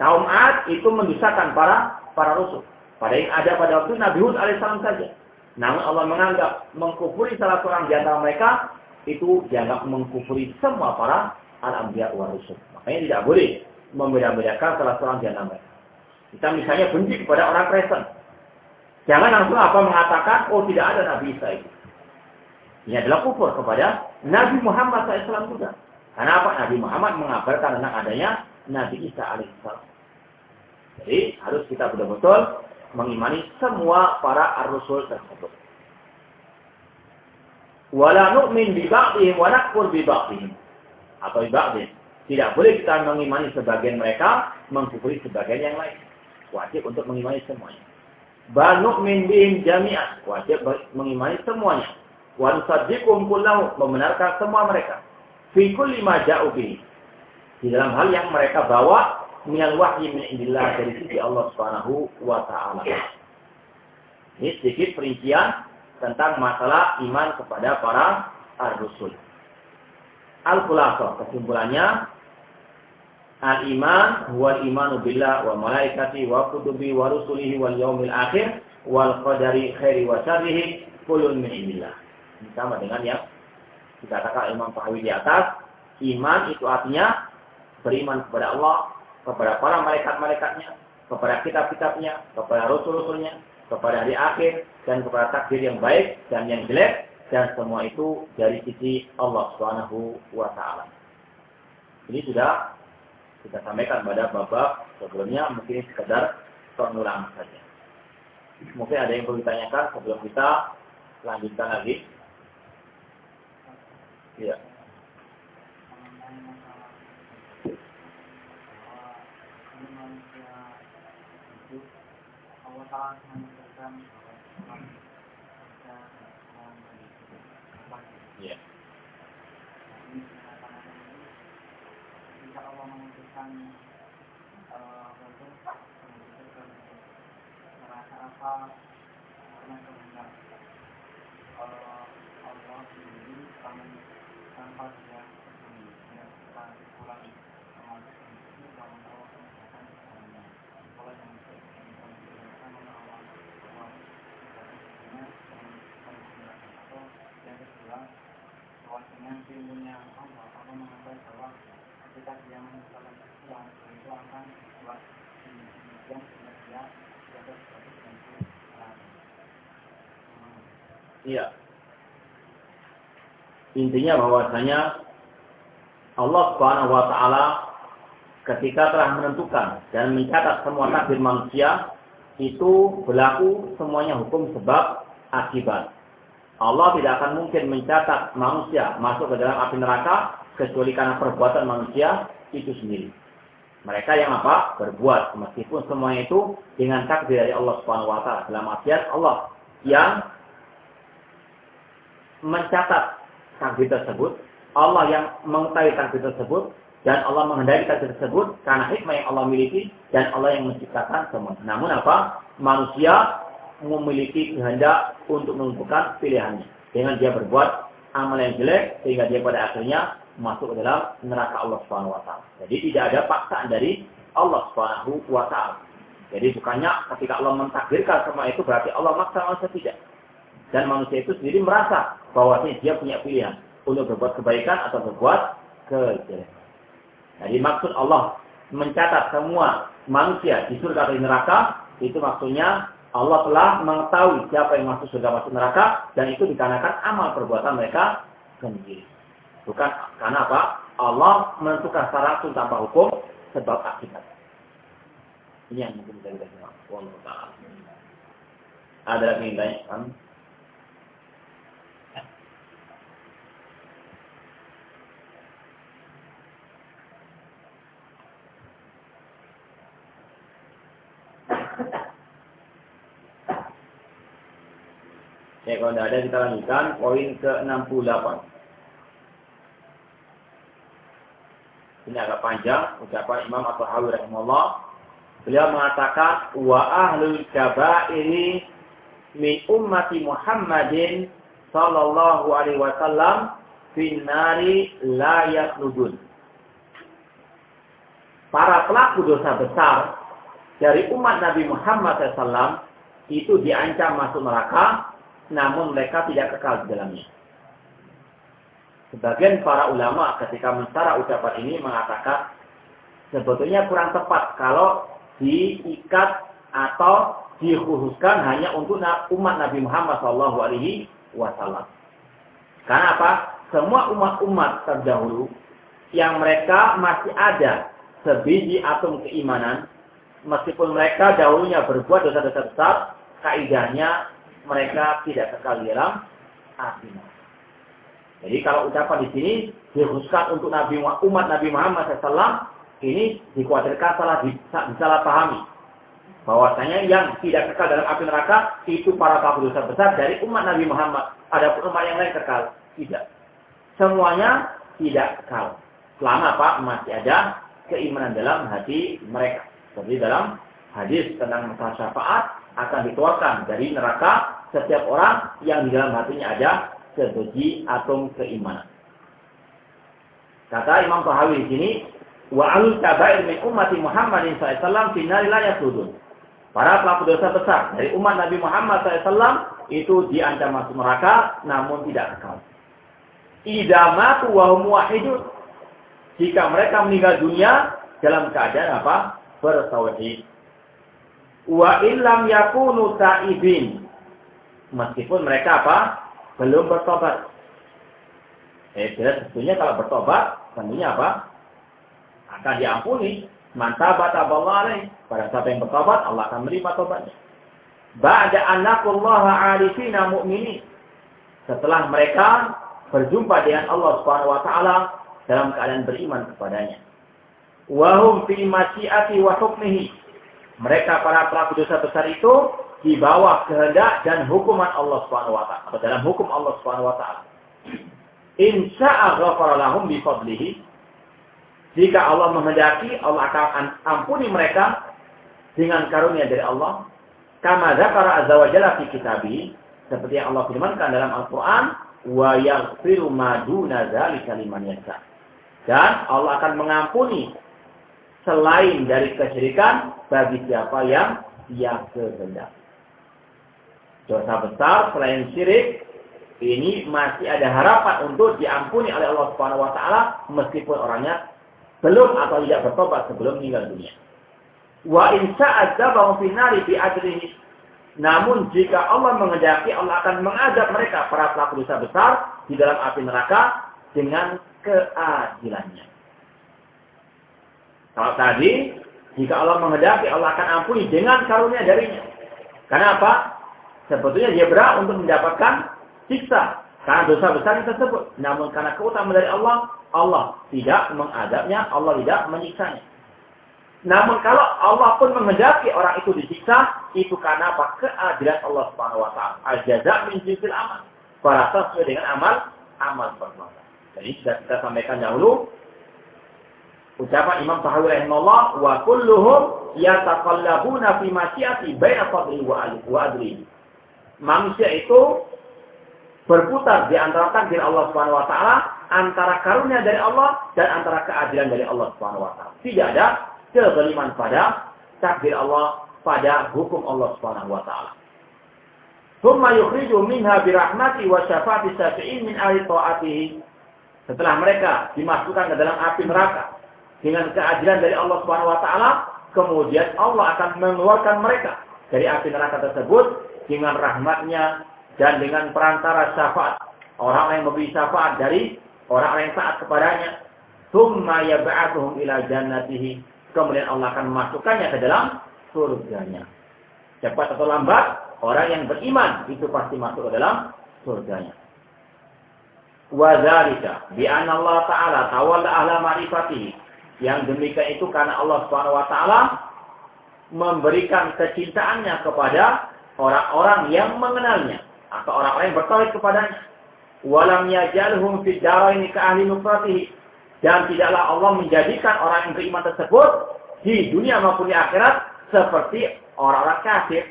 Kaum Ad itu mendustakan para para rasul. Pada yang ada pada waktu Nabi Hud alaihissalam saja. Namun Allah menganggap mengkufuri salah seorang di antara mereka itu dianggap mengkufuri semua para al-anbiya wa rusul. Makanya tidak boleh membeda-bedakan salah seorang di antara mereka. Kita misalnya benci kepada orang Kristen. Jangan langsung apa mengatakan, oh tidak ada Nabi Isa itu. Ini adalah kufur kepada Nabi Muhammad SAW juga. Karena apa? Nabi Muhammad mengabarkan tentang adanya Nabi Isa alaihissalam. Jadi harus kita betul-betul mengimani semua para ar-rasul tersebut. Wala nu'min bi ba'dihim wa nakfur bi atau ibadin. Tidak boleh kita mengimani sebagian mereka, mengkufuri sebagian yang lain. Wajib untuk mengimani semuanya. Banu min bihim jami'an. Wajib mengimani semuanya. Wa nusaddiqum kullahu. Membenarkan semua mereka. Fi kulli ma Di dalam hal yang mereka bawa minal wahyi min indillah dari sisi Allah Subhanahu wa taala. Ini sedikit perincian tentang masalah iman kepada para ar-rusul. Al-Khulafah. Kesimpulannya, Al-iman huwa imanu billah wa malaikati wa kutubi wa rusulihi wal yaumil akhir wal qadari khairi wa syarrihi kulun min indillah. Sama dengan yang dikatakan Imam Tahawi di atas. Iman itu artinya beriman kepada Allah, kepada para malaikat-malaikatnya, kepada kitab-kitabnya, kepada rasul-rasulnya, kepada hari akhir, dan kepada takdir yang baik dan yang jelek, dan semua itu dari sisi Allah Subhanahu wa taala. Ini sudah kita sampaikan pada babak sebelumnya mungkin sekedar pengulang saja. Mungkin ada yang perlu ditanyakan sebelum kita lanjutkan lagi. Iya. Iya karena kehendak Allah sendiri tanpa dia tidak pulang sama itu kalau Allah memutuskan kalau yang atau yang kedua bahwasanya ilmunya Allah Allah mengatakan bahwa ketika dia meninggalkan Islam itu akan buat demikian sehingga dia dapat sesuatu dengan Iya. Intinya bahwasanya Allah Subhanahu wa taala ketika telah menentukan dan mencatat semua takdir manusia itu berlaku semuanya hukum sebab akibat. Allah tidak akan mungkin mencatat manusia masuk ke dalam api neraka kecuali karena perbuatan manusia itu sendiri. Mereka yang apa? Berbuat. Meskipun semuanya itu dengan takdir dari Allah Subhanahu wa. Dalam artian Allah yang mencatat takdir tersebut, Allah yang mengetahui takdir tersebut dan Allah menghendaki takdir tersebut karena hikmah yang Allah miliki dan Allah yang menciptakan semua. Namun apa? Manusia memiliki kehendak untuk menentukan pilihannya. Dengan dia berbuat amal yang jelek sehingga dia pada akhirnya masuk ke dalam neraka Allah Subhanahu wa taala. Jadi tidak ada paksaan dari Allah Subhanahu wa taala. Jadi bukannya ketika Allah mentakdirkan semua itu berarti Allah maksa manusia tidak. Dan manusia itu sendiri merasa bahwa dia punya pilihan untuk berbuat kebaikan atau berbuat kejelekan. Jadi maksud Allah mencatat semua manusia di surga atau neraka itu maksudnya Allah telah mengetahui siapa yang masuk surga masuk neraka dan itu dikarenakan amal perbuatan mereka sendiri. Bukan karena apa? Allah menentukan langsung tanpa hukum sebab akibat. Ini yang mungkin kita lihat. Wallahu taala. Ada lagi yang tanya? Ya, kalau tidak ada kita lanjutkan poin ke-68. Ini agak panjang ucapan Imam Abu Hawi rahimahullah. Beliau mengatakan wa ahlul kabairi min ummati Muhammadin sallallahu alaihi wasallam fin nari la yakhludun. Para pelaku dosa besar dari umat Nabi Muhammad SAW itu diancam masuk neraka namun mereka tidak kekal di dalamnya. Sebagian para ulama ketika mencari ucapan ini mengatakan sebetulnya kurang tepat kalau diikat atau dikhususkan hanya untuk umat Nabi Muhammad Wasallam. Karena apa? Semua umat-umat terdahulu yang mereka masih ada sebiji atom keimanan, meskipun mereka dahulunya berbuat dosa-dosa besar, kaidahnya mereka tidak kekal di dalam api Jadi kalau ucapan di sini dikhususkan untuk Nabi umat Nabi Muhammad SAW ini dikhawatirkan salah disalah pahami. Bahwasanya yang tidak kekal dalam api neraka itu para pelaku dosa besar dari umat Nabi Muhammad. Ada umat yang lain kekal. Tidak. Semuanya tidak kekal. Selama apa? Masih ada keimanan dalam hati mereka. Seperti dalam hadis tentang masalah syafaat akan dikeluarkan dari neraka setiap orang yang di dalam hatinya ada sebiji atom keimanan. Kata Imam Tahawi di sini, wa alul kabair min ummati Muhammadin SAW finari la yasudun. Para pelaku dosa besar dari umat Nabi Muhammad SAW itu diancam masuk neraka namun tidak kekal. Idamatu wa hum wahidun. Jika mereka meninggal dunia dalam keadaan apa? Bertauhid. Wa illam yakunu ta'ibin. Meskipun mereka apa? Belum bertobat. Eh, jelas tentunya kalau bertobat, tentunya apa? Akan diampuni. Mantabat alaih. Pada saat yang bertobat, Allah akan menerima tobatnya. Ba'da annakullaha alifina mu'minin. Setelah mereka berjumpa dengan Allah Subhanahu wa taala dalam keadaan beriman kepadanya. Wahum fi masyiati wa hukmihi. Mereka para pelaku dosa besar itu di bawah kehendak dan hukuman Allah Subhanahu wa taala dalam hukum Allah Subhanahu wa taala. Insya'a ghafara lahum bi fadlihi. Jika Allah menghendaki, Allah akan ampuni mereka dengan karunia dari Allah. Kama zakara azza wa jalla fi kitabi, seperti yang Allah firmankan dalam Al-Qur'an, wa yaghfiru ma duna dzalika liman yasha. Dan Allah akan mengampuni selain dari kesyirikan bagi siapa yang dia kehendaki. Dosa besar selain syirik ini masih ada harapan untuk diampuni oleh Allah Subhanahu wa taala meskipun orangnya belum atau tidak bertobat sebelum meninggal dunia. Wa in sa'adzabahum fi nari bi ajrihi. Namun jika Allah mengendaki Allah akan mengazab mereka para pelaku dosa besar di dalam api neraka dengan keadilannya. Kalau tadi jika Allah mengendaki Allah akan ampuni dengan karunia darinya. Kenapa? Sebetulnya dia berhak untuk mendapatkan siksa karena dosa besar tersebut. Namun karena keutamaan dari Allah, Allah tidak mengadabnya, Allah tidak menyiksanya. Namun kalau Allah pun menghendaki orang itu disiksa, itu karena apa? Keadilan Allah Subhanahu wa taala. Al-jaza min jinsil amal. Para sesuai dengan amal amal perbuatan. Jadi sudah kita sampaikan dahulu ucapan Imam Tahawi rahimahullah wa kulluhum yataqallabuna fi masyiati baina fadli wa adli manusia itu berputar di antara takdir Allah Subhanahu wa taala, antara karunia dari Allah dan antara keadilan dari Allah Subhanahu wa taala. Tidak ada kezaliman pada takdir Allah, pada hukum Allah Subhanahu wa taala. Yukhriju minha birahmati wa syafaati syafi'in min ahli ta'atihi. Setelah mereka dimasukkan ke dalam api neraka dengan keadilan dari Allah Subhanahu wa taala, kemudian Allah akan mengeluarkan mereka dari api neraka tersebut dengan rahmatnya dan dengan perantara syafaat. Orang yang memberi syafaat dari orang yang taat kepadanya. Thumma yab'athuhum ila jannatihi. Kemudian Allah akan memasukkannya ke dalam surganya. Cepat atau lambat orang yang beriman itu pasti masuk ke dalam surganya. Wa dzalika bi Allah taala tawalla ahla ma'rifatihi. Yang demikian itu karena Allah Subhanahu wa taala memberikan kecintaannya kepada orang-orang yang mengenalnya atau orang-orang yang bertauhid kepadanya. Walam yajalhum fid daraini ka ahli nufratihi. Dan tidaklah Allah menjadikan orang yang beriman tersebut di dunia maupun di akhirat seperti orang-orang kafir.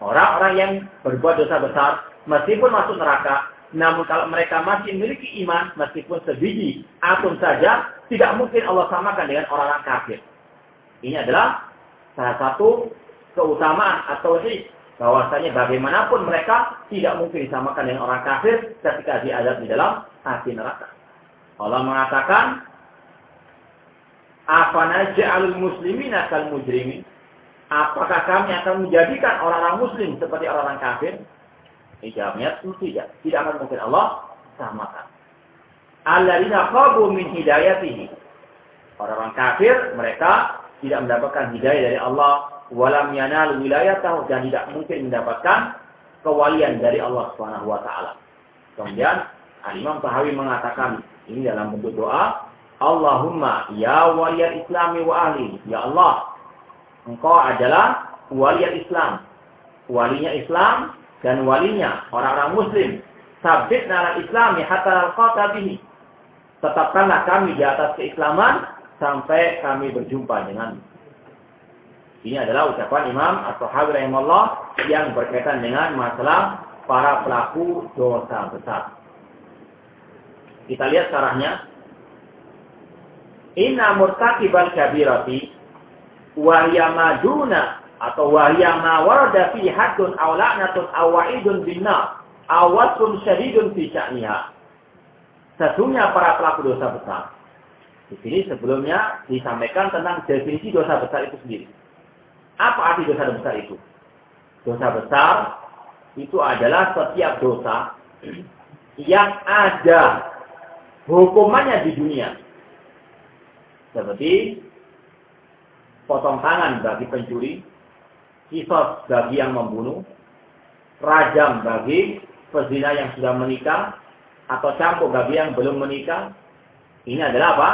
Orang-orang yang berbuat dosa besar meskipun masuk neraka, namun kalau mereka masih memiliki iman meskipun sebiji atom saja, tidak mungkin Allah samakan dengan orang-orang kafir. Ini adalah salah satu keutamaan atau tauhid bahwasanya bagaimanapun mereka tidak mungkin disamakan dengan orang kafir ketika diadab di dalam api neraka. Allah mengatakan, "Apa naj'alul muslimina kal mujrimin?" Apakah kami akan menjadikan orang-orang muslim seperti orang-orang kafir? Jawabnya tentu tidak. Tidak akan mungkin Allah samakan. Alladzina qabu min hidayatihi. Orang-orang kafir mereka tidak mendapatkan hidayah dari Allah walam yanal wilayatahu dan tidak mungkin mendapatkan kewalian dari Allah Subhanahu wa taala. Kemudian Al-Imam Tahawi mengatakan ini dalam bentuk doa, Allahumma ya waliyal islami wa ahli. Ya Allah, engkau adalah waliyal Islam. Walinya Islam dan walinya orang-orang muslim. Sabit nara islami hatta al bihi. Tetapkanlah kami di atas keislaman sampai kami berjumpa dengan ini adalah ucapan Imam At-Tahawi rahimahullah yang berkaitan dengan masalah para pelaku dosa besar. Kita lihat caranya. Inna murtakibal kabirati wahya maduna atau wahya ma warada fi haddun aw la'natun aw wa'idun binnar awatun syadidun fi sya'niha. Sesungguhnya para pelaku dosa besar. Di sini sebelumnya disampaikan tentang definisi dosa besar itu sendiri. Apa arti dosa besar itu? Dosa besar itu adalah setiap dosa yang ada hukumannya di dunia. Seperti potong tangan bagi pencuri, kisos bagi yang membunuh, rajam bagi pezina yang sudah menikah, atau campur bagi yang belum menikah. Ini adalah apa?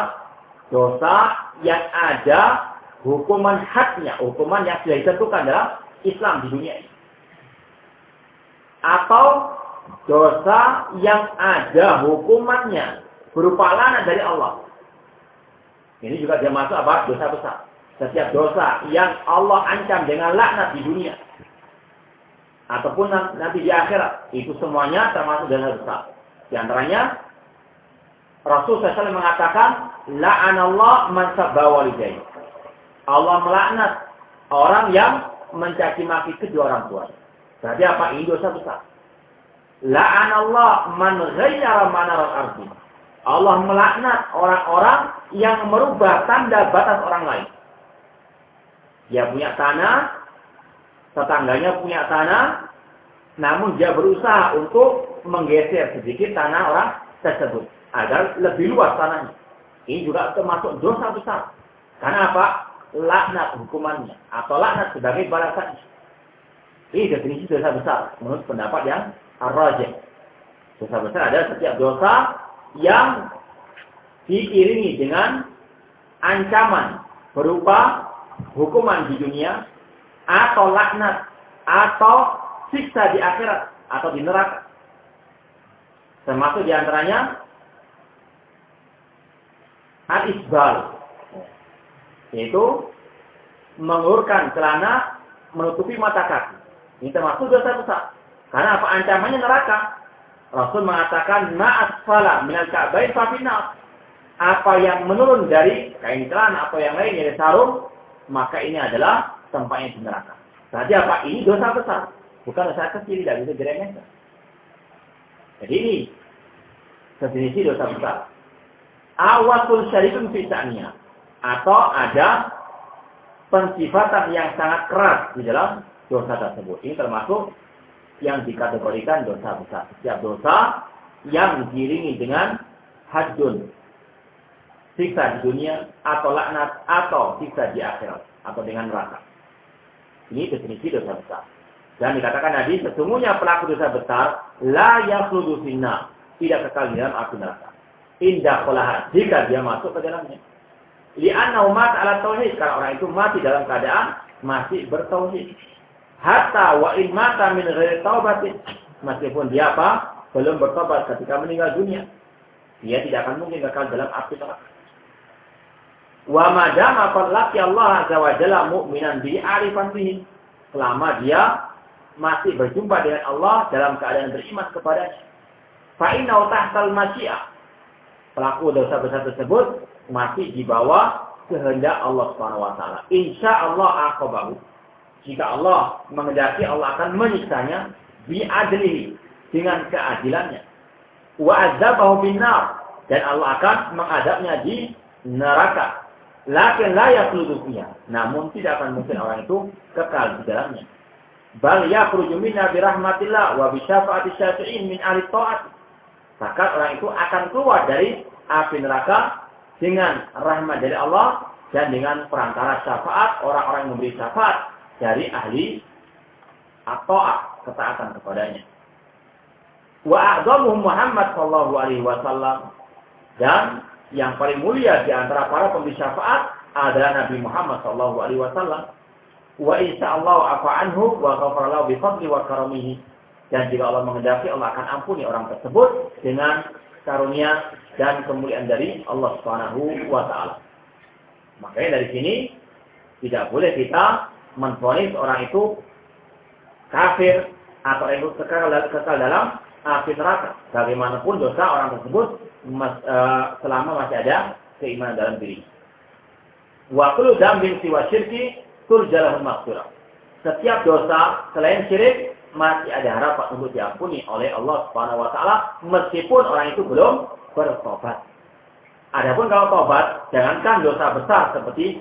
Dosa yang ada hukuman haknya, hukuman yang sudah ditentukan dalam Islam di dunia ini. Atau dosa yang ada hukumannya berupa lana dari Allah. Ini juga dia masuk apa? Dosa besar. Setiap dosa yang Allah ancam dengan laknat di dunia. Ataupun nanti di akhirat. Itu semuanya termasuk dosa besar. Di antaranya, Rasul SAW mengatakan, La'anallah man Allah melaknat orang yang mencaci maki kedua orang tua. Berarti apa? Ini dosa besar. La'anallah man ghayyara manaral ardi. Allah melaknat orang-orang yang merubah tanda batas orang lain. Dia punya tanah, tetangganya punya tanah, namun dia berusaha untuk menggeser sedikit tanah orang tersebut agar lebih luas tanahnya. Ini juga termasuk dosa besar. Karena apa? Laknat hukumannya atau laknat sebagai balasan. Ini definisi dosa besar menurut pendapat yang ar-rajih. Dosa besar adalah setiap dosa yang diiringi dengan ancaman berupa hukuman di dunia atau laknat atau siksa di akhirat atau di neraka. Termasuk di antaranya al-isbal yaitu mengurkan celana menutupi mata kaki. Ini termasuk dosa besar. Karena apa ancamannya neraka? Rasul mengatakan ma'asfala minal ka'bain fafinnar. Apa yang menurun dari kain celana atau yang lain dari sarung, maka ini adalah tempatnya di neraka. Berarti apa? Ini dosa besar. Bukan dosa kecil, tidak bisa diremehkan. Jadi ini definisi dosa besar. Awatul syarifun fisanya. Atau ada pensifatan yang sangat keras di dalam dosa tersebut. Ini termasuk yang dikategorikan dosa besar. Setiap dosa yang diiringi dengan hadun, siksa di dunia, atau laknat, atau siksa di akhirat, atau dengan neraka. Ini definisi dosa besar. Dan dikatakan Nabi, sesungguhnya pelaku dosa besar, la yakhludu tidak kekal di dalam api neraka. Indah kolahat, jika dia masuk ke dalamnya. Li'anna umat ala tauhid, karena orang itu mati dalam keadaan masih bertauhid. Hatta wa in mata min ghairi taubatin. Meskipun dia apa? Belum bertobat ketika meninggal dunia. Dia tidak akan mungkin kekal dalam api neraka. Wa madama qad laqi Allah azza wa jalla mu'minan bi arifan bihi. Selama dia masih berjumpa dengan Allah dalam keadaan beriman kepadanya. Fa inna tahtal masyiah. Pelaku dosa besar tersebut masih di bawah kehendak Allah Subhanahu wa taala. Insya Allah aqabahu jika Allah mengendaki Allah akan menyiksanya biadlihi dengan keadilannya. Wa azabahu binnar dan Allah akan mengadabnya di neraka. Lakin la yakhludu Namun tidak akan mungkin orang itu kekal di dalamnya. Bal yakhruju minna bi rahmatillah wa bi syafi'in min ahli ta'at. Maka orang itu akan keluar dari api neraka dengan rahmat dari Allah dan dengan perantara syafaat orang-orang yang memberi syafaat dari ahli atau ketaatan kepadanya. Wa a'zamuhum Muhammad sallallahu alaihi wasallam dan yang paling mulia di antara para pemberi syafaat adalah Nabi Muhammad sallallahu alaihi wasallam. Wa insyaallah afa anhu wa ghafara lahu bi fadli wa karamihi. Dan jika Allah mengendaki Allah akan ampuni orang tersebut dengan karunia dan kemuliaan dari Allah Subhanahu wa taala. Makanya dari sini tidak boleh kita menfonis orang itu kafir atau itu kekal, kekal dalam api neraka. Bagaimanapun dosa orang tersebut mas, uh, selama masih ada keimanan dalam diri. Wa kullu dambin siwa syirki turjalahul maghfirah. Setiap dosa selain syirik masih ada harapan untuk diampuni oleh Allah Subhanahu wa taala meskipun orang itu belum bertobat. Adapun kalau tobat, jangankan dosa besar seperti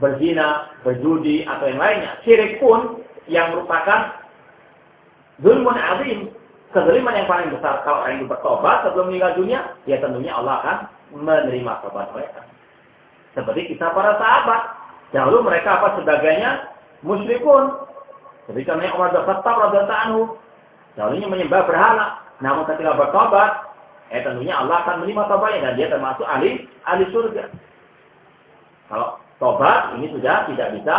berzina, berjudi, atau yang lainnya. Syirik pun yang merupakan zulmun azim, kezaliman yang paling besar. Kalau orang itu bertobat sebelum meninggal dunia, ya tentunya Allah akan menerima tobat mereka. Seperti kita para sahabat. Dahulu mereka apa sebagainya? Musyrikun. Kami Umar bin Khattab radhiyallahu anhu. Dahulunya menyembah berhala. Namun ketika bertobat, eh tentunya Allah akan menerima tobatnya dan dia termasuk ahli ahli surga. Kalau tobat ini sudah tidak bisa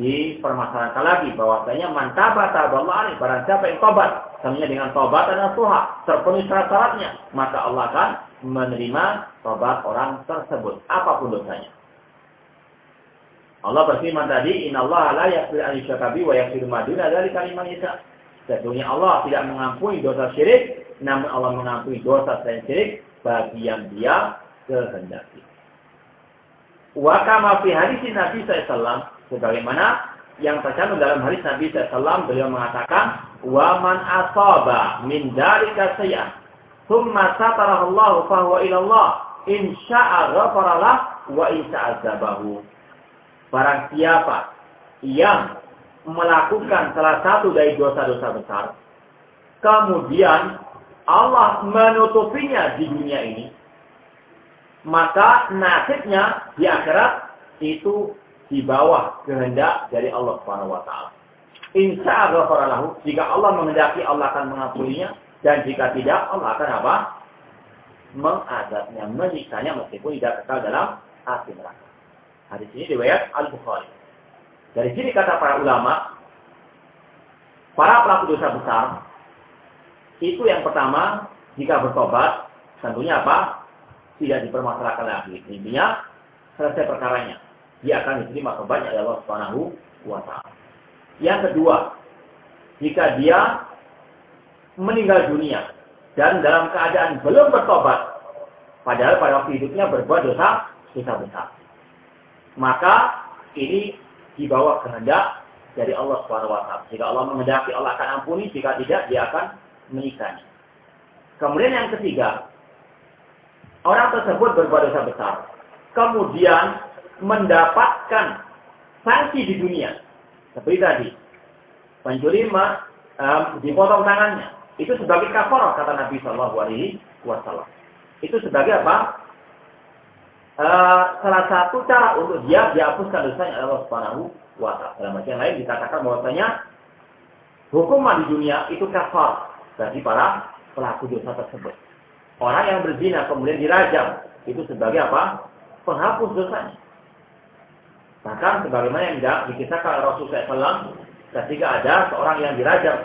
dipermasalahkan lagi bahwasanya mantaba taballah barang siapa yang tobat tentunya dengan tobat dan suha terpenuhi syarat-syaratnya maka Allah akan menerima tobat orang tersebut apa pun dosanya Allah berfirman tadi innallaha la yaghfiru an yushraka wa yaghfiru ma duna dzalika liman yasha. Sesungguhnya Allah tidak mengampuni dosa syirik namun Allah mengampuni dosa selain syirik bagi yang dia kehendaki. Wa kama fi hadis Nabi sallallahu Sebagaimana yang tercantum dalam hadis Nabi SAW beliau mengatakan wa man asaba min dalika sayya thumma satarahu Allah fa huwa ila Allah in syaa ghafara lah wa in azabahu barang siapa yang melakukan salah satu dari dosa-dosa besar kemudian Allah menutupinya di dunia ini maka nasibnya di akhirat itu di bawah kehendak dari Allah Subhanahu wa taala. Insya Allah jika Allah menghendaki Allah akan mengampuninya dan jika tidak Allah akan apa? mengadabnya, menyiksanya meskipun tidak kekal dalam api neraka. Hadis ini riwayat Al-Bukhari. Dari sini kata para ulama, para pelaku dosa besar itu yang pertama jika bertobat tentunya apa? Tidak dipermasalahkan lagi. Intinya selesai perkaranya dia akan diterima tobatnya oleh Allah Subhanahu wa taala. Yang kedua, jika dia meninggal dunia dan dalam keadaan belum bertobat, padahal pada waktu hidupnya berbuat dosa dosa besar, maka ini dibawa kehendak dari Allah Subhanahu wa taala. Jika Allah menghendaki Allah akan ampuni, jika tidak dia akan menyiksa. Kemudian yang ketiga, orang tersebut berbuat dosa besar. Kemudian mendapatkan sanksi di dunia. Seperti tadi. Pencuri um, dipotong tangannya. Itu sebagai kafarah kata Nabi Shallallahu Alaihi Wasallam. Itu sebagai apa? Uh, salah satu cara untuk dia dihapuskan dosanya Allah Subhanahu wa taala. Dalam yang lain dikatakan bahwasanya hukuman di dunia itu kafar bagi para pelaku dosa tersebut. Orang yang berzina kemudian dirajam itu sebagai apa? Penghapus dosanya. Bahkan sebagaimana yang tidak dikisahkan Rasulullah SAW ketika ada seorang yang dirajam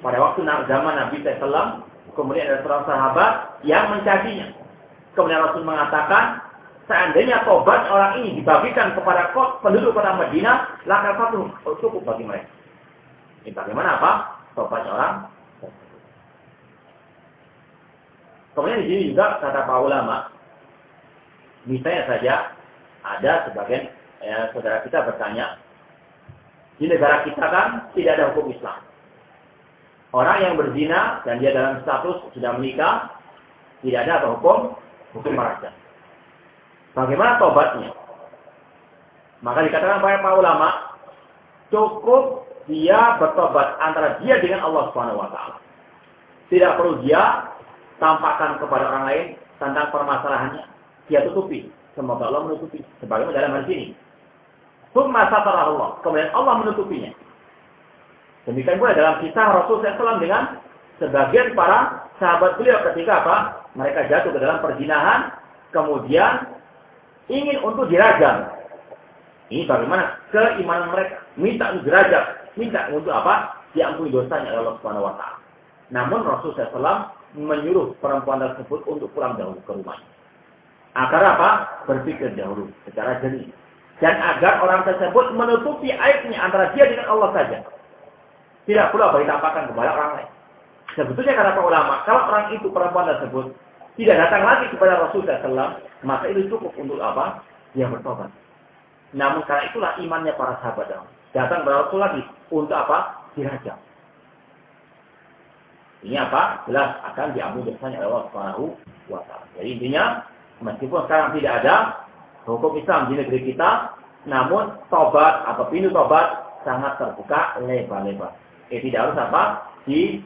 pada waktu zaman Nabi SAW, kemudian ada seorang sahabat yang mencacinya. Kemudian Rasul mengatakan, seandainya tobat orang ini dibagikan kepada penduduk kota Madinah, langkah satu cukup bagi mereka. Ini bagaimana apa? Tobatnya orang Kemudian di sini juga kata para ulama, misalnya saja ada sebagian ya, saudara kita bertanya, di negara kita kan tidak ada hukum Islam. Orang yang berzina dan dia dalam status sudah menikah, tidak ada hukum hukum rajam. Bagaimana tobatnya? Maka dikatakan oleh para ulama, cukup dia bertobat antara dia dengan Allah Subhanahu wa taala. Tidak perlu dia tampakkan kepada orang lain tentang permasalahannya. Dia tutupi. Semoga Allah menutupi. Sebagaimana dalam hadis ini. Summa Allah. Kemudian Allah menutupinya. Demikian pula dalam kisah Rasul SAW dengan sebagian para sahabat beliau ketika apa? Mereka jatuh ke dalam perjinahan, kemudian ingin untuk dirajam. Ini bagaimana keimanan mereka? Minta untuk dirajam, minta untuk apa? Diampuni dosanya oleh Allah Subhanahu wa taala. Namun Rasul SAW menyuruh perempuan tersebut untuk pulang dahulu ke rumahnya. Agar apa? Berpikir dahulu secara jernih dan agar orang tersebut menutupi aibnya antara dia dengan Allah saja. Tidak pula bagi tampakan kepada orang lain. Sebetulnya kata ulama, kalau orang itu perempuan tersebut tidak datang lagi kepada Rasulullah SAW, maka itu cukup untuk apa? Dia bertobat. Namun karena itulah imannya para sahabat datang kepada Rasul lagi untuk apa? Dirajam. Ini apa? Jelas akan diambil dosanya oleh Allah Subhanahu wa taala. Jadi intinya meskipun sekarang tidak ada hukum Islam di negeri kita, namun tobat atau pintu tobat sangat terbuka lebar-lebar. Eh tidak harus apa? Di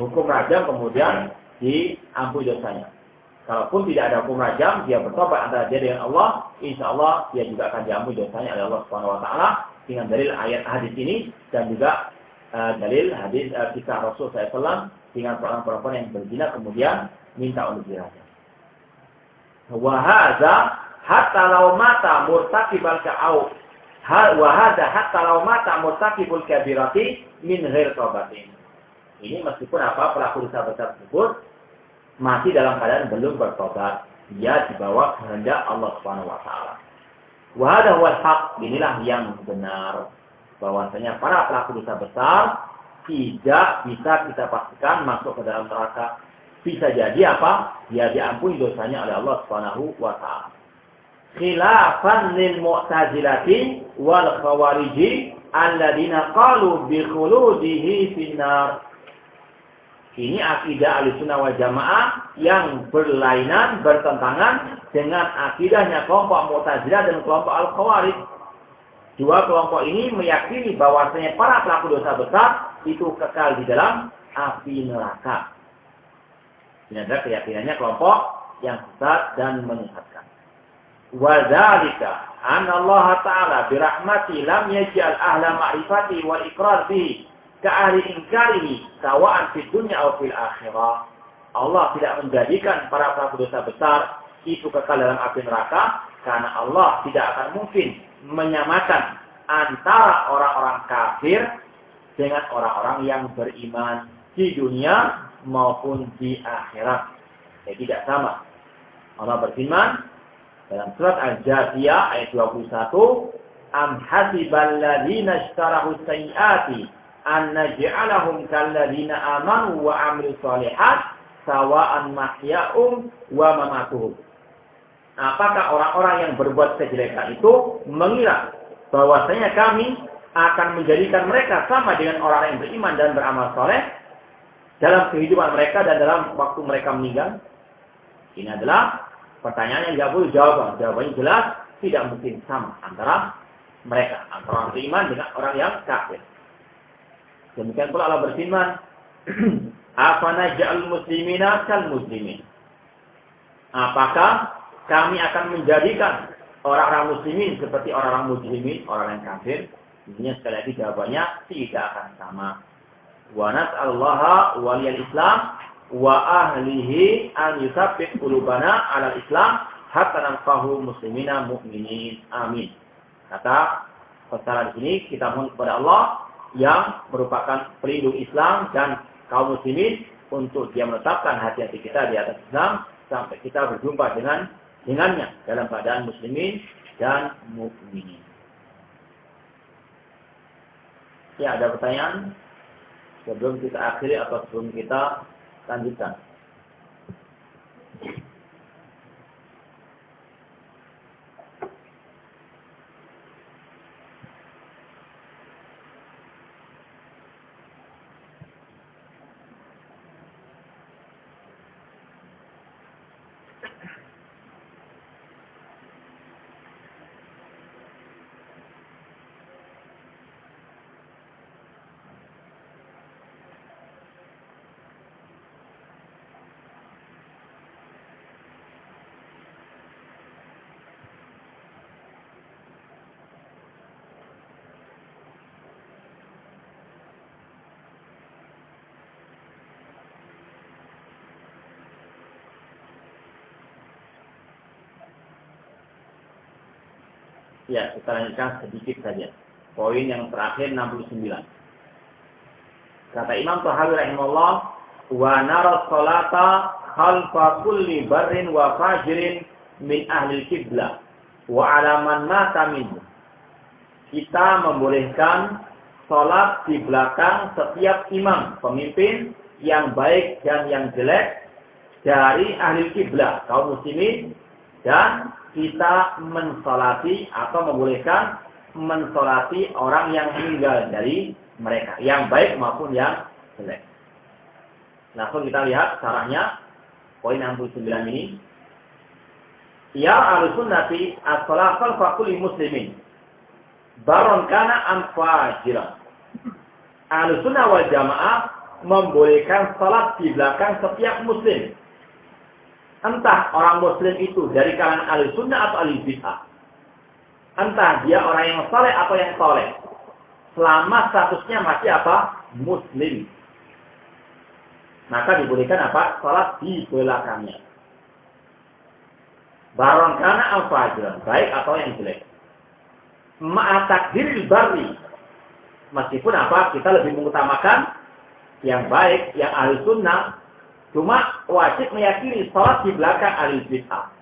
hukum rajam kemudian diampuni dosanya. Kalaupun tidak ada hukum rajam, dia bertobat antara dia dengan Allah, insya Allah dia juga akan diampuni dosanya oleh Allah Subhanahu Wa Taala dengan dalil ayat hadis ini dan juga uh, dalil hadis uh, kisah Rasul SAW dengan seorang perempuan yang berzina kemudian minta untuk dirajam. Wahada hatta lau mata murtakibal ka'au wahada hatta lau mata murtakibul kabirati min ghair taubatin. Ini meskipun apa pelaku dosa besar tersebut masih dalam keadaan belum bertobat, dia dibawa kehendak Allah Subhanahu wa taala. Wahada wal haq, inilah yang benar bahwasanya para pelaku dosa besar tidak bisa kita pastikan masuk ke dalam neraka. Bisa jadi apa? Dia diampuni dosanya oleh Allah Subhanahu wa taala. Khilafan lil mu'tazilati wal khawariji alladzina qalu bi khuludihi finnar ini akidah al-sunnah wal jamaah yang berlainan, bertentangan dengan akidahnya kelompok Mu'tazilah dan kelompok Al-Khawarij. Dua kelompok ini meyakini bahwasanya para pelaku dosa besar itu kekal di dalam api neraka. Ini adalah keyakinannya kelompok yang sesat dan menyesatkan. Wadzalika anna Allah Ta'ala birahmati lam yaj'al ahla ma'rifati wal iqrar bihi ke ahli ingkarihi sawa'an fi dunya atau akhirah. Allah tidak menjadikan para pelaku dosa besar itu kekal dalam api neraka karena Allah tidak akan mungkin menyamakan antara orang-orang kafir dengan orang-orang yang beriman di dunia maupun di akhirat. Ya, tidak sama. Allah berfirman dalam surat Al-Jathiyah ayat 21, "Am ladzina ishtarahu an naj'alahum kalladzina amanu wa 'amilus shalihat sawa'an mahya'um wa mamatuhum. Apakah orang-orang yang berbuat kejelekan itu mengira bahwasanya kami akan menjadikan mereka sama dengan orang yang beriman dan beramal soleh dalam kehidupan mereka dan dalam waktu mereka meninggal? Ini adalah pertanyaan yang tidak boleh jawab. Jawabannya jelas tidak mungkin sama antara mereka, antara orang beriman dengan orang yang kafir. Demikian pula Allah berfirman, "Afana ja'al muslimina kal muslimin?" Apakah kami akan menjadikan orang-orang muslimin seperti orang-orang muslimin, orang yang kafir? Intinya sekali lagi jawabannya tidak akan sama. Wa nas'allaha waliyal Islam wa ahlihi an yusabbit qulubana 'ala Islam hatta nanfahu muslimina mu'minin. Amin. Kata pesan di sini kita mohon kepada Allah yang merupakan pelindung Islam dan kaum muslimin untuk dia menetapkan hati-hati kita di atas Islam sampai kita berjumpa dengan dengannya dalam keadaan muslimin dan mukminin. Ya, ada pertanyaan sebelum kita akhiri atau sebelum kita lanjutkan? Ya, kita lanjutkan sedikit saja. Poin yang terakhir 69. Kata Imam Tahawi rahimahullah, wa nara salata khalfa kulli barrin wa fajirin min ahli kiblah wa alaman mata minhu. Kita membolehkan salat di belakang setiap imam, pemimpin yang baik dan yang jelek dari ahli kiblah, kaum muslimin dan kita mensolati atau membolehkan mensolati orang yang meninggal dari mereka, yang baik maupun yang jelek. Langsung kita lihat caranya, poin 69 ini. Ya al-sunnati as-salafal fakuli muslimin. Baron kana anfajira. Al-sunnah wal jamaah membolehkan salat di belakang setiap muslim entah orang muslim itu dari kalangan ahli sunnah atau ahli bid'ah. Entah dia orang yang soleh atau yang soleh. Selama statusnya masih apa? Muslim. Maka dibolehkan apa? Salat di belakangnya. Barang karena al-fajr. Baik atau yang jelek. Ma'atakdiril bari. Meskipun apa? Kita lebih mengutamakan yang baik, yang ahli sunnah. Cuma wajib meyakini salat di belakang ahli bid'ah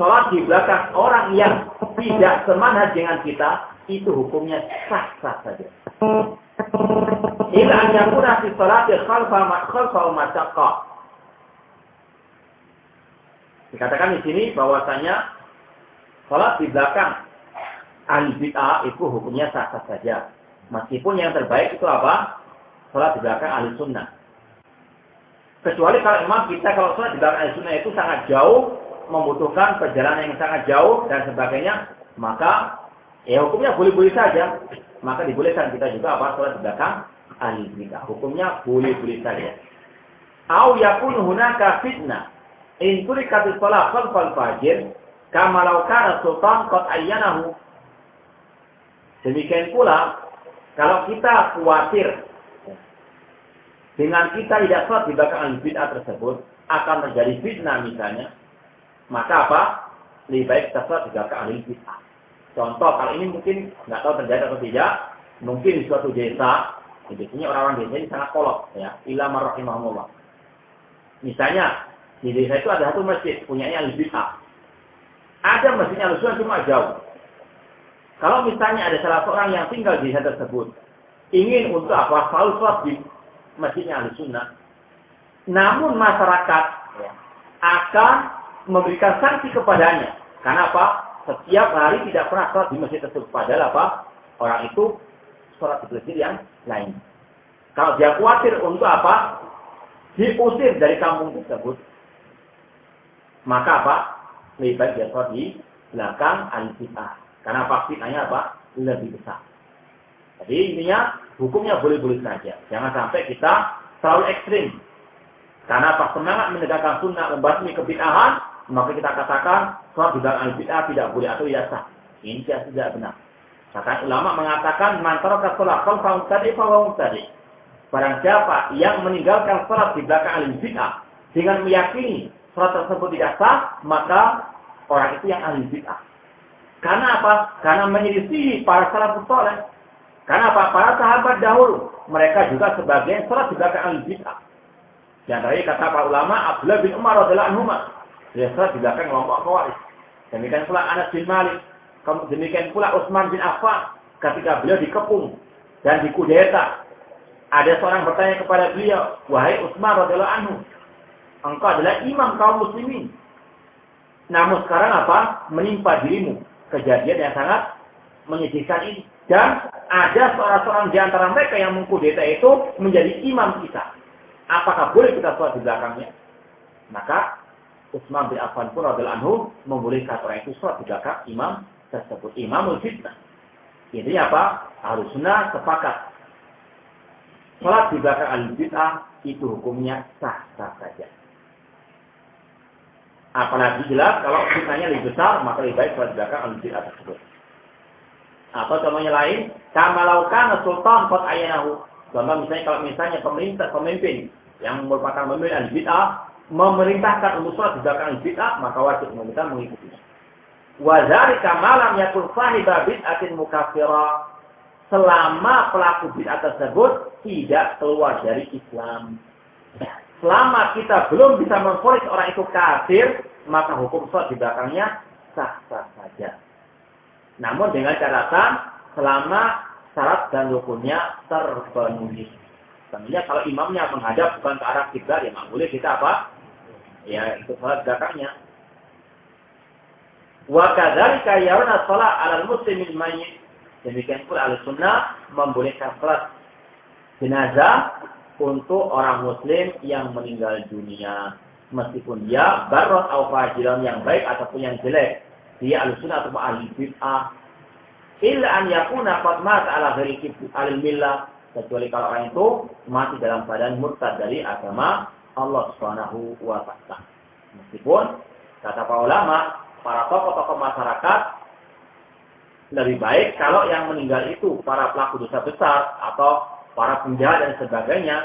sholat di belakang orang yang tidak semangat dengan kita, itu hukumnya sah-sah saja. Ila an yakuna fi salati khalfa khalfa. Dikatakan di sini bahwasanya salat di belakang ahli bid'ah itu hukumnya sah-sah saja. Meskipun yang terbaik itu apa? Salat di belakang ahli sunnah. Kecuali kalau memang kita kalau sholat di belakang ahli sunnah itu sangat jauh membutuhkan perjalanan yang sangat jauh dan sebagainya, maka ya hukumnya boleh-boleh saja. Maka dibolehkan kita juga apa sholat di belakang ahli bidah. Hukumnya boleh-boleh saja. Au yakun hunaka fitnah. In turikat sholat khalfal fajir kama sultan qad ayyanahu. Demikian pula kalau kita khawatir dengan kita tidak sholat di belakang bidah tersebut akan terjadi fitnah misalnya, maka apa? Lebih baik kita sholat ke ahli bid'ah. Contoh, kalau ini mungkin nggak tahu terjadi atau tidak, mungkin di suatu desa, di biasanya orang-orang desa ini sangat kolot, ya, ilamar rahimahullah. Misalnya, di desa itu ada satu masjid, punyanya ahli bid'ah. Ada masjidnya ahli cuma jauh. Kalau misalnya ada salah seorang yang tinggal di desa tersebut, ingin untuk apa? Selalu sholat di masjidnya ahli sunnah. Namun masyarakat ya, akan memberikan sanksi kepadanya. Karena apa? Setiap hari tidak pernah sholat di masjid tersebut. Padahal apa? Orang itu sholat di masjid yang lain. Kalau dia khawatir untuk apa? Diusir dari kampung tersebut. Maka apa? Lebih baik dia sholat di belakang al Karena vaksinanya apa? Lebih besar. Jadi intinya hukumnya boleh-boleh saja. Jangan sampai kita terlalu ekstrim. Karena pas semangat menegakkan sunnah, membasmi kebid'ahan, maka kita katakan sholat di dalam bid'ah tidak boleh atau tidak sah. Ini tidak benar. Bahkan ulama mengatakan mantara sholat khalfa tadi fa tadi. Barang siapa yang meninggalkan sholat di belakang alim bid'ah dengan meyakini sholat tersebut tidak sah, maka orang itu yang alim bid'ah. Karena apa? Karena menyelisihi para salafus soleh. Karena apa? Para sahabat dahulu mereka juga sebagai sholat di belakang alim bid'ah. Dan dari kata para ulama Abdullah bin Umar radhiyallahu anhu Biasa di belakang kelompok Khawarij. Demikian pula Anas bin Malik. Demikian pula Utsman bin Affan ketika beliau dikepung dan dikudeta. Ada seorang bertanya kepada beliau, "Wahai Utsman radhiyallahu anhu, engkau adalah imam kaum muslimin. Namun sekarang apa? Menimpa dirimu kejadian yang sangat menyedihkan ini. Dan ada seorang-seorang di antara mereka yang mengkudeta itu menjadi imam kita. Apakah boleh kita sholat di belakangnya? Maka Utsman bin Affan pun radhiyallahu anhu membolehkan orang itu sholat di belakang imam tersebut. Imamul fitnah. Intinya apa? Harus sunnah sepakat. Sholat di belakang al bid'ah itu hukumnya sah-sah saja. Apalagi jelas kalau fitnahnya lebih besar, maka lebih baik sholat di belakang al bid'ah tersebut. Atau contohnya lain, kama laukana sultan kot ayanahu. Contoh misalnya kalau misalnya pemerintah, pemimpin yang merupakan pemimpin al bid'ah memerintahkan untuk sholat di belakang bid'ah, maka wajib kita mengikutinya. Wazalika malam yakul sahiba bid'atin mukafira selama pelaku bid'ah tersebut tidak keluar dari Islam. Selama kita belum bisa memfonis orang itu kafir, maka hukum sholat di belakangnya sah-sah saja. Namun dengan catatan selama syarat dan rukunnya terpenuhi. Tentunya kalau imamnya menghadap bukan ke arah kiblat ya boleh kita apa? ya itu salat belakangnya. Wa kadzalika yaruna salat 'ala muslimin mayyit. Demikian pula al-sunnah membolehkan salat jenazah untuk orang muslim yang meninggal dunia. Meskipun dia barot atau fajiran yang baik ataupun yang jelek. Dia al-sunnah atau ahli bid'ah. Illa an yakuna qad mata ala ghairi al-millah. Kecuali kalau orang itu mati dalam badan murtad dari agama Allah Subhanahu wa taala. Meskipun kata para ulama, para tokoh-tokoh masyarakat lebih baik kalau yang meninggal itu para pelaku dosa besar atau para penjahat dan sebagainya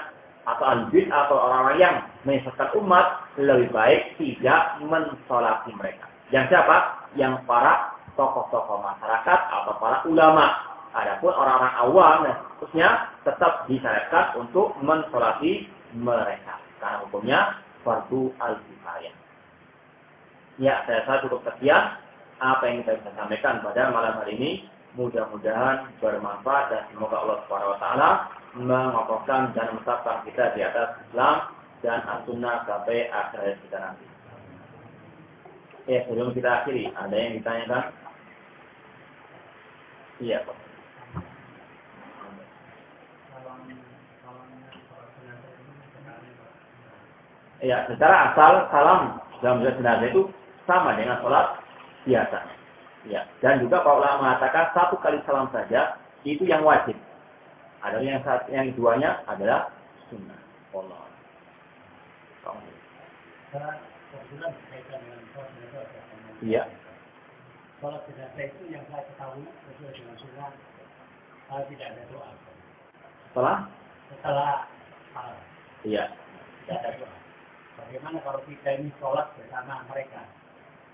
atau albid atau orang-orang yang menyesatkan umat lebih baik tidak mensolati mereka. Yang siapa? Yang para tokoh-tokoh masyarakat atau para ulama. Adapun orang-orang awam dan seterusnya tetap disyariatkan untuk mensolati mereka. Karena hukumnya fardu al-kifayah. Ya, saya rasa cukup sekian apa yang kita sampaikan pada malam hari ini. Mudah-mudahan bermanfaat dan semoga Allah Subhanahu wa taala mengokohkan dan menetapkan kita di atas Islam dan as-sunnah sampai akhir kita nanti. Ya, sebelum kita akhiri, ada yang ditanyakan? Iya, Pak. Ya, secara asal salam dalam jenazah itu sama dengan sholat biasa. Ya. Dan juga para ulama mengatakan satu kali salam saja itu yang wajib. Ada yang saat yang duanya adalah sunnah. Allah. Iya. Sholat jenazah itu yang saya ketahui sesuai dengan sunnah kalau tidak ada doa. Setelah? Setelah salam. Iya. Tidak ada doa. Bagaimana kalau kita ini sholat bersama mereka?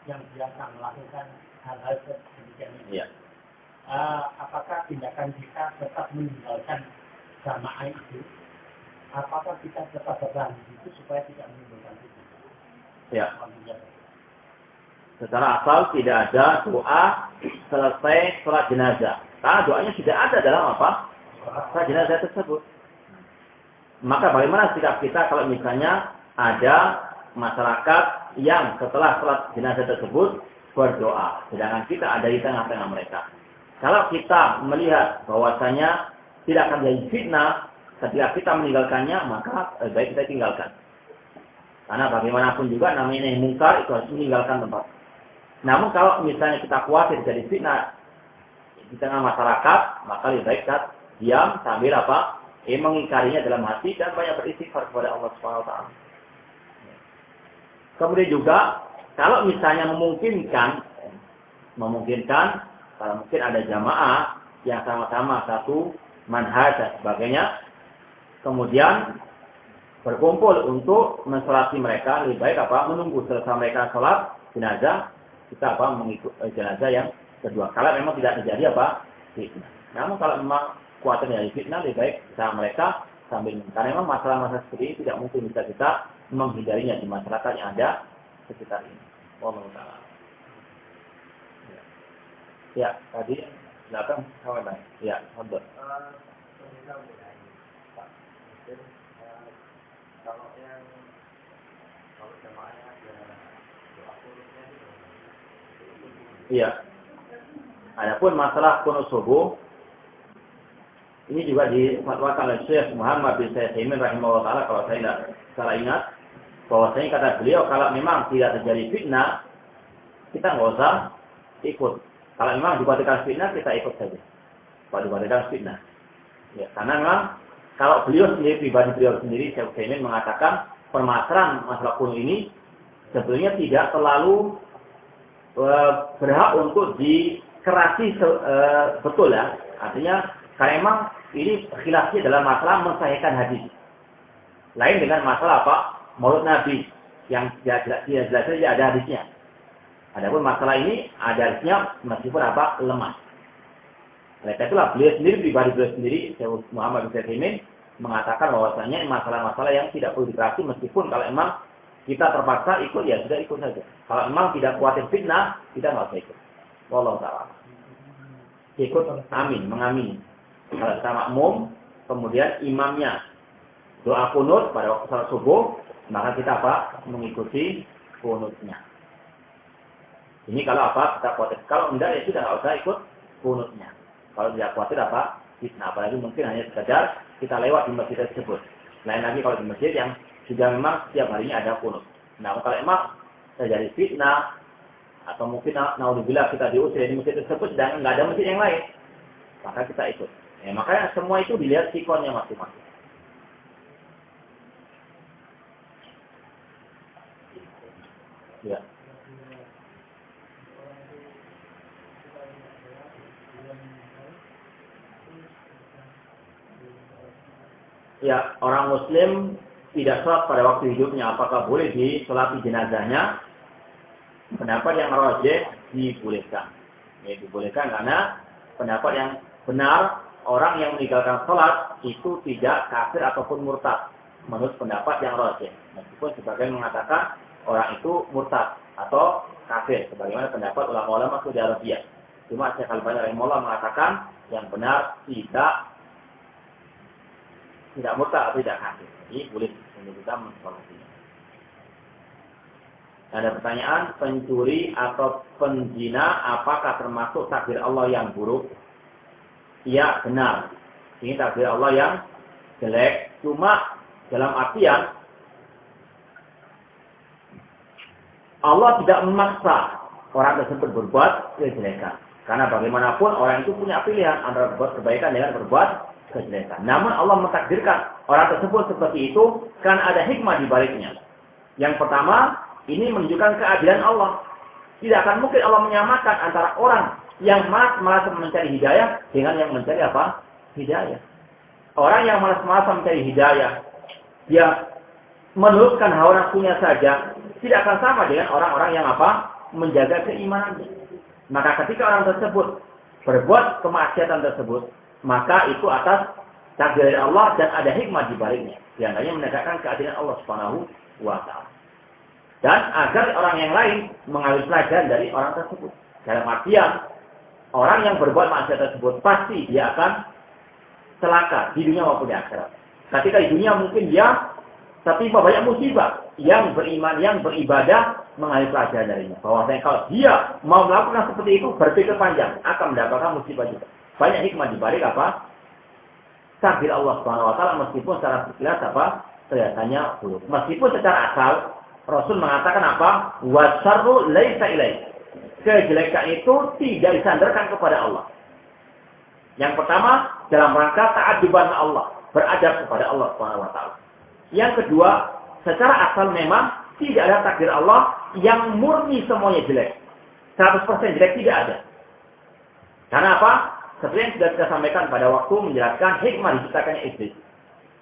yang biasa melakukan hal-hal sedemikian ini. Ya. Uh, apakah tindakan kita tetap meninggalkan jamaah itu? Apakah kita tetap berlanjut itu supaya tidak menimbulkan itu? Ya. Secara asal tidak ada doa selesai sholat jenazah. Karena doanya tidak ada dalam apa? Sholat jenazah tersebut. Maka bagaimana sikap kita kalau misalnya ada masyarakat yang setelah sholat jenazah tersebut berdoa. Sedangkan kita ada di tengah-tengah mereka. Kalau kita melihat bahwasanya tidak akan jadi fitnah ketika kita meninggalkannya, maka baik kita tinggalkan. Karena bagaimanapun juga namanya mungkar itu harus meninggalkan tempat. Namun kalau misalnya kita khawatir jadi fitnah di tengah masyarakat, maka lebih baik kita diam sambil apa? Eh, mengingkarinya dalam hati dan banyak beristighfar kepada Allah Subhanahu wa taala. Kemudian juga kalau misalnya memungkinkan, memungkinkan kalau mungkin ada jamaah yang sama-sama satu manhaj dan sebagainya, kemudian berkumpul untuk mensolati mereka lebih baik apa menunggu selesai mereka sholat jenazah kita apa mengikut eh, jenazah yang kedua kalau memang tidak terjadi apa fitnah namun kalau memang kuat terjadi fitnah lebih baik kita mereka sambil karena memang masalah-masalah seperti ini tidak mungkin bisa kita menghindarinya di masyarakat yang ada sekitar ini. Taala. Ya. ya, tadi silakan kawan lain. Ya, Hamdul. Kalau yang kalau jamaahnya ada Iya. Adapun masalah kunut subuh ini juga difatwakan oleh Syekh Muhammad bin Sayyid rahimahullah taala kalau saya tidak salah ingat bahwasanya kata beliau kalau memang tidak terjadi fitnah kita nggak usah ikut. Kalau memang dibuatkan fitnah kita ikut saja. Kalau dibuatkan fitnah. Ya karena memang kalau beliau sendiri pribadi beliau sendiri saya ingin mengatakan permasalahan masalah kuno ini sebetulnya tidak terlalu berhak untuk dikerasi e, betul ya. Artinya karena memang ini khilafnya dalam masalah mensahihkan hadis. Lain dengan masalah apa? Mulut Nabi. Yang tidak jelas, saja ada hadisnya. Adapun masalah ini ada hadisnya meskipun apa? Lemah. Oleh itulah beliau sendiri pribadi beliau sendiri Muhammad bin Saimin mengatakan bahwasanya masalah-masalah yang tidak perlu dikerasi meskipun kalau emang kita terpaksa ikut ya sudah ikut saja. Kalau emang tidak khawatir fitnah kita nggak usah ikut. Wallahu taala. Ikut amin, mengamini. Kalau kita makmum, kemudian imamnya doa kunut pada waktu salat subuh, maka kita apa? Mengikuti kunutnya. Ini kalau apa? Kita khawatir. Kalau enggak ya sudah nggak usah ikut kunutnya. Kalau tidak khawatir apa? Fitnah. Apalagi mungkin hanya sekedar kita lewat di masjid tersebut. Lain lagi kalau di masjid yang sudah memang setiap harinya ada kunut. Nah, kalau emang jadi fitnah atau mungkin naudzubillah kita diusir di masjid tersebut dan nggak ada masjid yang lain, maka kita ikut. Ya, makanya semua itu dilihat sikonnya masing-masing. Ya. Ya, orang muslim tidak sholat pada waktu hidupnya, apakah boleh disolati jenazahnya? Pendapat yang rojeh dibolehkan. Ya, dibolehkan karena pendapat yang benar orang yang meninggalkan sholat itu tidak kafir ataupun murtad. Menurut pendapat yang rojeh. Meskipun sebagian mengatakan orang itu murtad atau kafir. Sebagaimana pendapat ulama-ulama Saudi Arabia. Cuma Syekh Al-Bani rahimahullah mengatakan yang benar tidak tidak atau tidak kafir. Jadi boleh untuk kita mensolasinya. Ada pertanyaan, pencuri atau penjina apakah termasuk takdir Allah yang buruk? Iya, benar. Ini takdir Allah yang jelek. Cuma dalam artian Allah tidak memaksa orang tersebut berbuat kejelekan. Karena bagaimanapun orang itu punya pilihan antara berbuat kebaikan dengan berbuat kejelekan. Namun Allah mentakdirkan orang tersebut seperti itu kan ada hikmah di baliknya. Yang pertama, ini menunjukkan keadilan Allah. Tidak akan mungkin Allah menyamakan antara orang yang malas-malas mencari hidayah dengan yang mencari apa? Hidayah. Orang yang malas-malas mencari hidayah, dia menurutkan hawa nafsunya saja, tidak akan sama dengan orang-orang yang apa? Menjaga keimanannya. Maka ketika orang tersebut berbuat kemaksiatan tersebut, maka itu atas takdir Allah dan ada hikmah di baliknya. Di antaranya menegakkan keadilan Allah Subhanahu wa taala. Dan agar orang yang lain mengambil pelajaran dari orang tersebut. Dalam artian orang yang berbuat maksiat tersebut pasti dia akan celaka di dunia maupun di akhirat. Ketika di dunia mungkin dia tapi banyak musibah yang beriman, yang beribadah mengambil pelajaran darinya. Bahwasanya kalau dia mau melakukan seperti itu berpikir panjang akan mendapatkan musibah juga. Banyak hikmah di balik apa? Takdir Allah Subhanahu wa taala meskipun secara sekilas apa? kelihatannya buruk. Meskipun secara asal Rasul mengatakan apa? Wasarru laisa ilai. Kejelekan itu tidak disandarkan kepada Allah. Yang pertama, dalam rangka ta'aduban Allah, beradab kepada Allah Subhanahu wa taala. Yang kedua, secara asal memang tidak ada takdir Allah yang murni semuanya jelek. 100% jelek tidak ada. Karena apa? Seperti yang sudah kita sampaikan pada waktu menjelaskan hikmah diciptakannya iblis.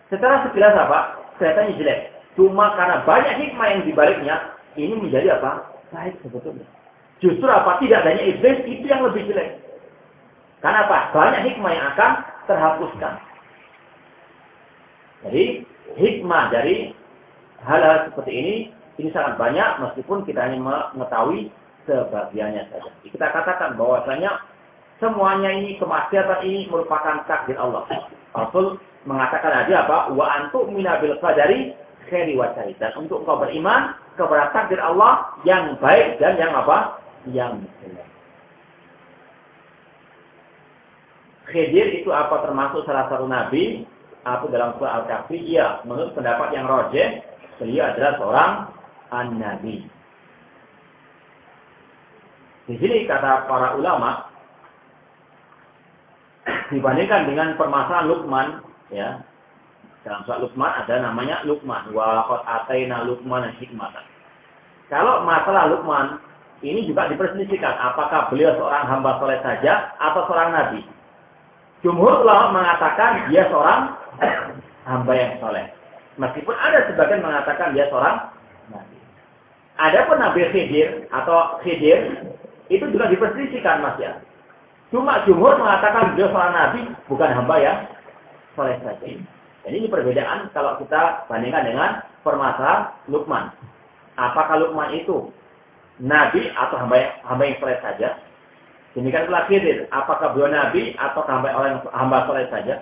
Secara sekilas apa? Kelihatannya jelek. Cuma karena banyak hikmah yang dibaliknya, ini menjadi apa? Baik sebetulnya. Justru apa? Tidak adanya iblis itu yang lebih jelek. Karena apa? Banyak hikmah yang akan terhapuskan. Jadi hikmah dari hal-hal seperti ini ini sangat banyak meskipun kita hanya mengetahui sebagiannya saja. Kita katakan bahwasanya Semuanya ini kemaksiatan ini merupakan takdir Allah. Rasul mengatakan aja apa? Wa antu minabil qadari khairi wa Dan untuk kau beriman kepada takdir Allah yang baik dan yang apa? Yang jelek. Khidir itu apa termasuk salah satu nabi? Apa dalam surah Al-Kahfi? Iya, menurut pendapat yang rojeh, beliau adalah seorang an-nabi. Di sini kata para ulama, dibandingkan dengan permasalahan Lukman, ya. Dalam surat Lukman ada namanya Lukman. Wa qad ataina Lukman hikmatan. Kalau masalah Lukman ini juga diperselisihkan apakah beliau seorang hamba soleh saja atau seorang nabi. Jumhur ulama mengatakan dia seorang hamba yang soleh. Meskipun ada sebagian mengatakan dia seorang nabi. Adapun Nabi Khidir atau Khidir itu juga diperselisihkan Mas ya. Cuma jumhur mengatakan beliau seorang nabi, bukan hamba yang soleh saja. Jadi ini perbedaan kalau kita bandingkan dengan permasalahan Lukman. Apakah Lukman itu nabi atau hamba yang, hamba yang soleh saja? Demikian pula Khidir, apakah beliau nabi atau hamba orang hamba soleh saja?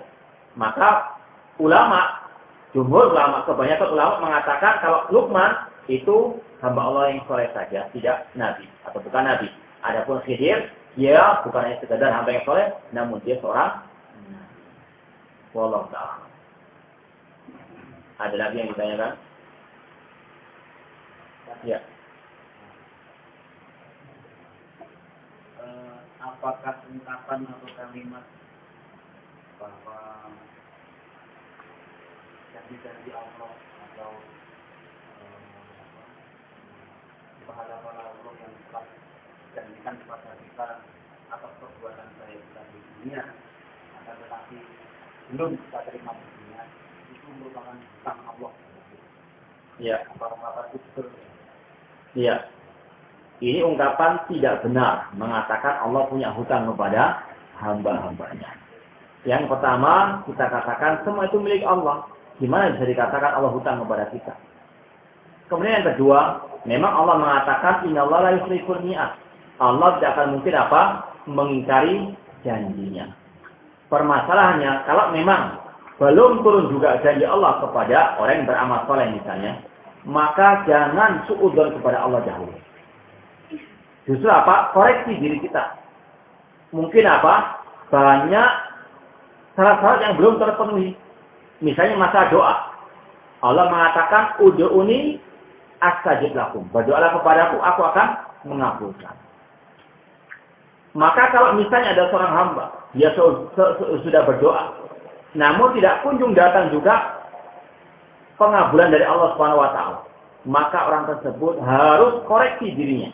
Maka ulama, jumhur ulama, kebanyakan ulama mengatakan kalau Lukman itu hamba Allah yang soleh saja, tidak nabi atau bukan nabi. Adapun Khidir dia bukan hanya sekadar hamba yang soleh, namun dia seorang Wallahu ta'ala. Ada lagi yang ditanyakan? Ya. Uh, apakah ungkapan atau kalimat bahwa janji-janji Allah atau uh, Allah yang telah janjikan kepada kita atas perbuatan saya kita di dunia akan tetapi belum kita terima di dunia itu merupakan hutang Allah. Ya. Apa itu betul? Iya. Ini ungkapan tidak benar mengatakan Allah punya hutang kepada hamba-hambanya. Yang pertama, kita katakan semua itu milik Allah. Gimana bisa dikatakan Allah hutang kepada kita? Kemudian yang kedua, memang Allah mengatakan Inna Allah la yukhliful mi'at. Allah tidak akan mungkin apa? Mengingkari janjinya. Permasalahannya, kalau memang belum turun juga janji Allah kepada orang yang beramal soleh misalnya, maka jangan suudon kepada Allah dahulu. Justru apa? Koreksi diri kita. Mungkin apa? Banyak syarat-syarat yang belum terpenuhi. Misalnya masa doa. Allah mengatakan, Udu'uni astajib lakum. Berdoalah kepadaku, aku akan mengabulkan. Maka kalau misalnya ada seorang hamba, dia sudah berdoa, namun tidak kunjung datang juga pengabulan dari Allah Subhanahu wa taala, maka orang tersebut harus koreksi dirinya.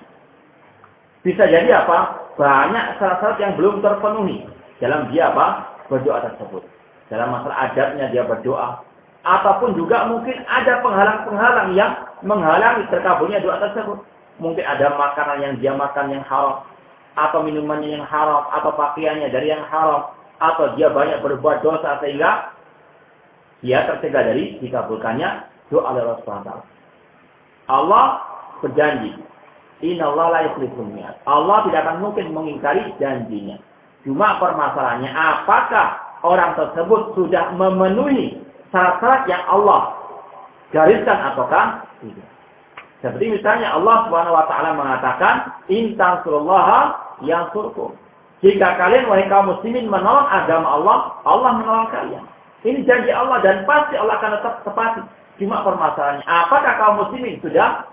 Bisa jadi apa? Banyak syarat-syarat yang belum terpenuhi dalam dia apa? Berdoa tersebut. Dalam masalah adabnya dia berdoa. Ataupun juga mungkin ada penghalang-penghalang yang menghalangi terkabulnya doa tersebut. Mungkin ada makanan yang dia makan yang haram. Atau minumannya yang haram. Atau pakaiannya dari yang haram. Atau dia banyak berbuat dosa sehingga dia tercegah dari dikabulkannya doa Allah SWT. Allah berjanji Inna Allah la Allah tidak akan mungkin mengingkari janjinya. Cuma permasalahannya apakah orang tersebut sudah memenuhi syarat-syarat yang Allah gariskan ataukah tidak. Seperti misalnya Allah Subhanahu wa taala mengatakan, "In yang surkum." Jika kalian wahai kaum muslimin menolong agama Allah, Allah menolong kalian. Ini janji Allah dan pasti Allah akan tetap tepati. Cuma permasalahannya, apakah kaum muslimin sudah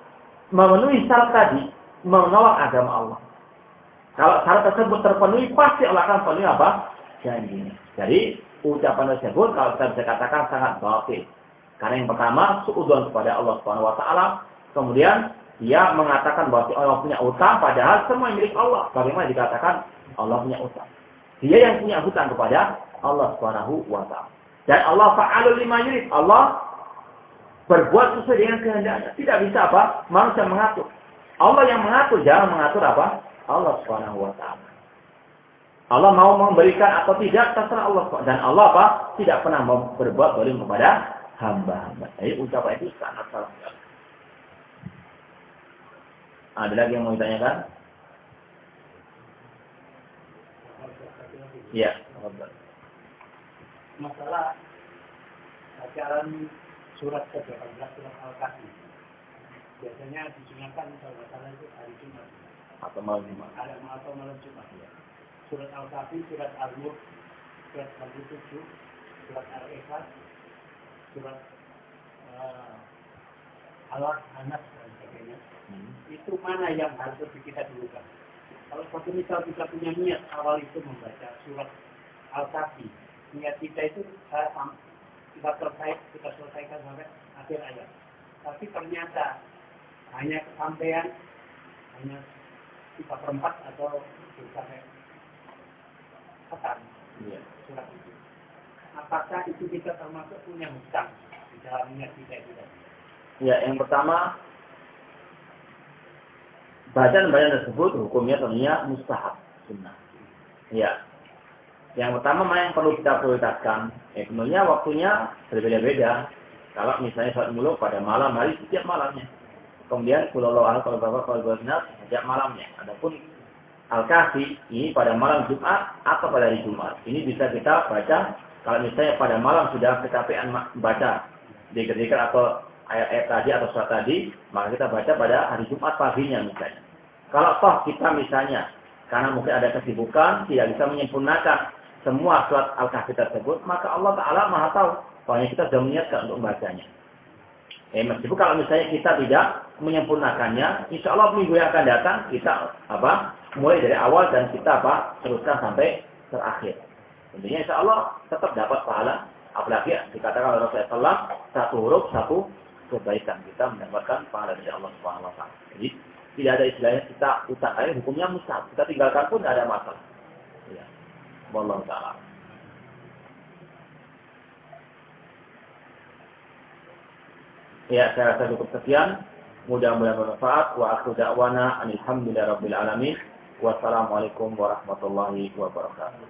memenuhi syarat tadi menolong agama Allah. Kalau syarat tersebut terpenuhi, pasti Allah akan penuhi apa? Janjinya. Jadi, ucapan tersebut kalau kita bisa katakan sangat batil. Karena yang pertama, suudon kepada Allah Subhanahu kemudian dia mengatakan bahwa Allah punya utang padahal semua milik Allah. Bagaimana dikatakan Allah punya utang? Dia yang punya hutang kepada Allah Subhanahu wa taala. Dan Allah fa'alul lima yurid. Allah berbuat sesuai dengan kehendaknya. Tidak bisa apa? Manusia mengatur. Allah yang mengatur, jangan mengatur apa? Allah Subhanahu wa taala. Allah mau memberikan atau tidak terserah Allah dan Allah apa? Tidak pernah berbuat zalim kepada hamba-hamba. Jadi ucapan itu sangat salah. Ada lagi yang mau ditanyakan? Ya, masalah ajaran surat ke-18 surat Al-Kahfi biasanya disunahkan kalau salah itu hari Jumat atau malam Jumat. Ada atau malam Jumat ya. Surat Al-Kahfi, surat Al-Mulk, surat Al-7, surat Al-Ikhlas, surat uh, Allah, Anas dan sebagainya. Hmm. Itu mana yang harus kita dulukan? Kalau suatu misal kita punya niat awal itu membaca surat Al-Kahfi, niat kita itu saya kita selesai, kita selesaikan sampai akhir ayat. Tapi ternyata hanya kesampaian hanya tiga perempat atau sampai petang ya. surat itu. Apakah itu kita termasuk punya hutang di dalam niat kita itu? Ya, yang pertama bacaan-bacaan tersebut hukumnya tentunya mustahab sunnah. Ya. Yang pertama mana yang perlu kita prioritaskan? Ya, tentunya waktunya berbeda-beda. Kalau misalnya saat muluk pada malam hari setiap malamnya. Kemudian pulau Allah kalau bapak kalau benar sejak malamnya. Adapun Al-Kahfi ini pada malam Jumat atau pada hari Jumat. Ini bisa kita baca kalau misalnya pada malam sudah kecapean baca dikir atau ayat-ayat tadi atau surat tadi, maka kita baca pada hari Jumat paginya misalnya. Kalau toh kita misalnya karena mungkin ada kesibukan tidak bisa menyempurnakan semua surat Al-Kahfi tersebut, maka Allah Taala Maha tahu. Pokoknya kita sudah menyiapkan untuk membacanya. Eh, meskipun kalau misalnya kita tidak menyempurnakannya, insya Allah minggu yang akan datang kita apa mulai dari awal dan kita apa teruskan sampai terakhir. Tentunya insya Allah tetap dapat pahala. Apalagi dikatakan oleh Rasulullah satu huruf satu kebaikan kita mendapatkan pahala dari Allah Subhanahu Wa Taala. Jadi tidak ada istilahnya kita utang kali hukumnya mustahil. Kita tinggalkan pun tidak ada masalah. Ya. Wallahu taala. Ya, saya rasa cukup sekian. Mudah-mudahan bermanfaat. Wa aku da'wana alhamdulillah rabbil alamin. Wassalamualaikum warahmatullahi wabarakatuh.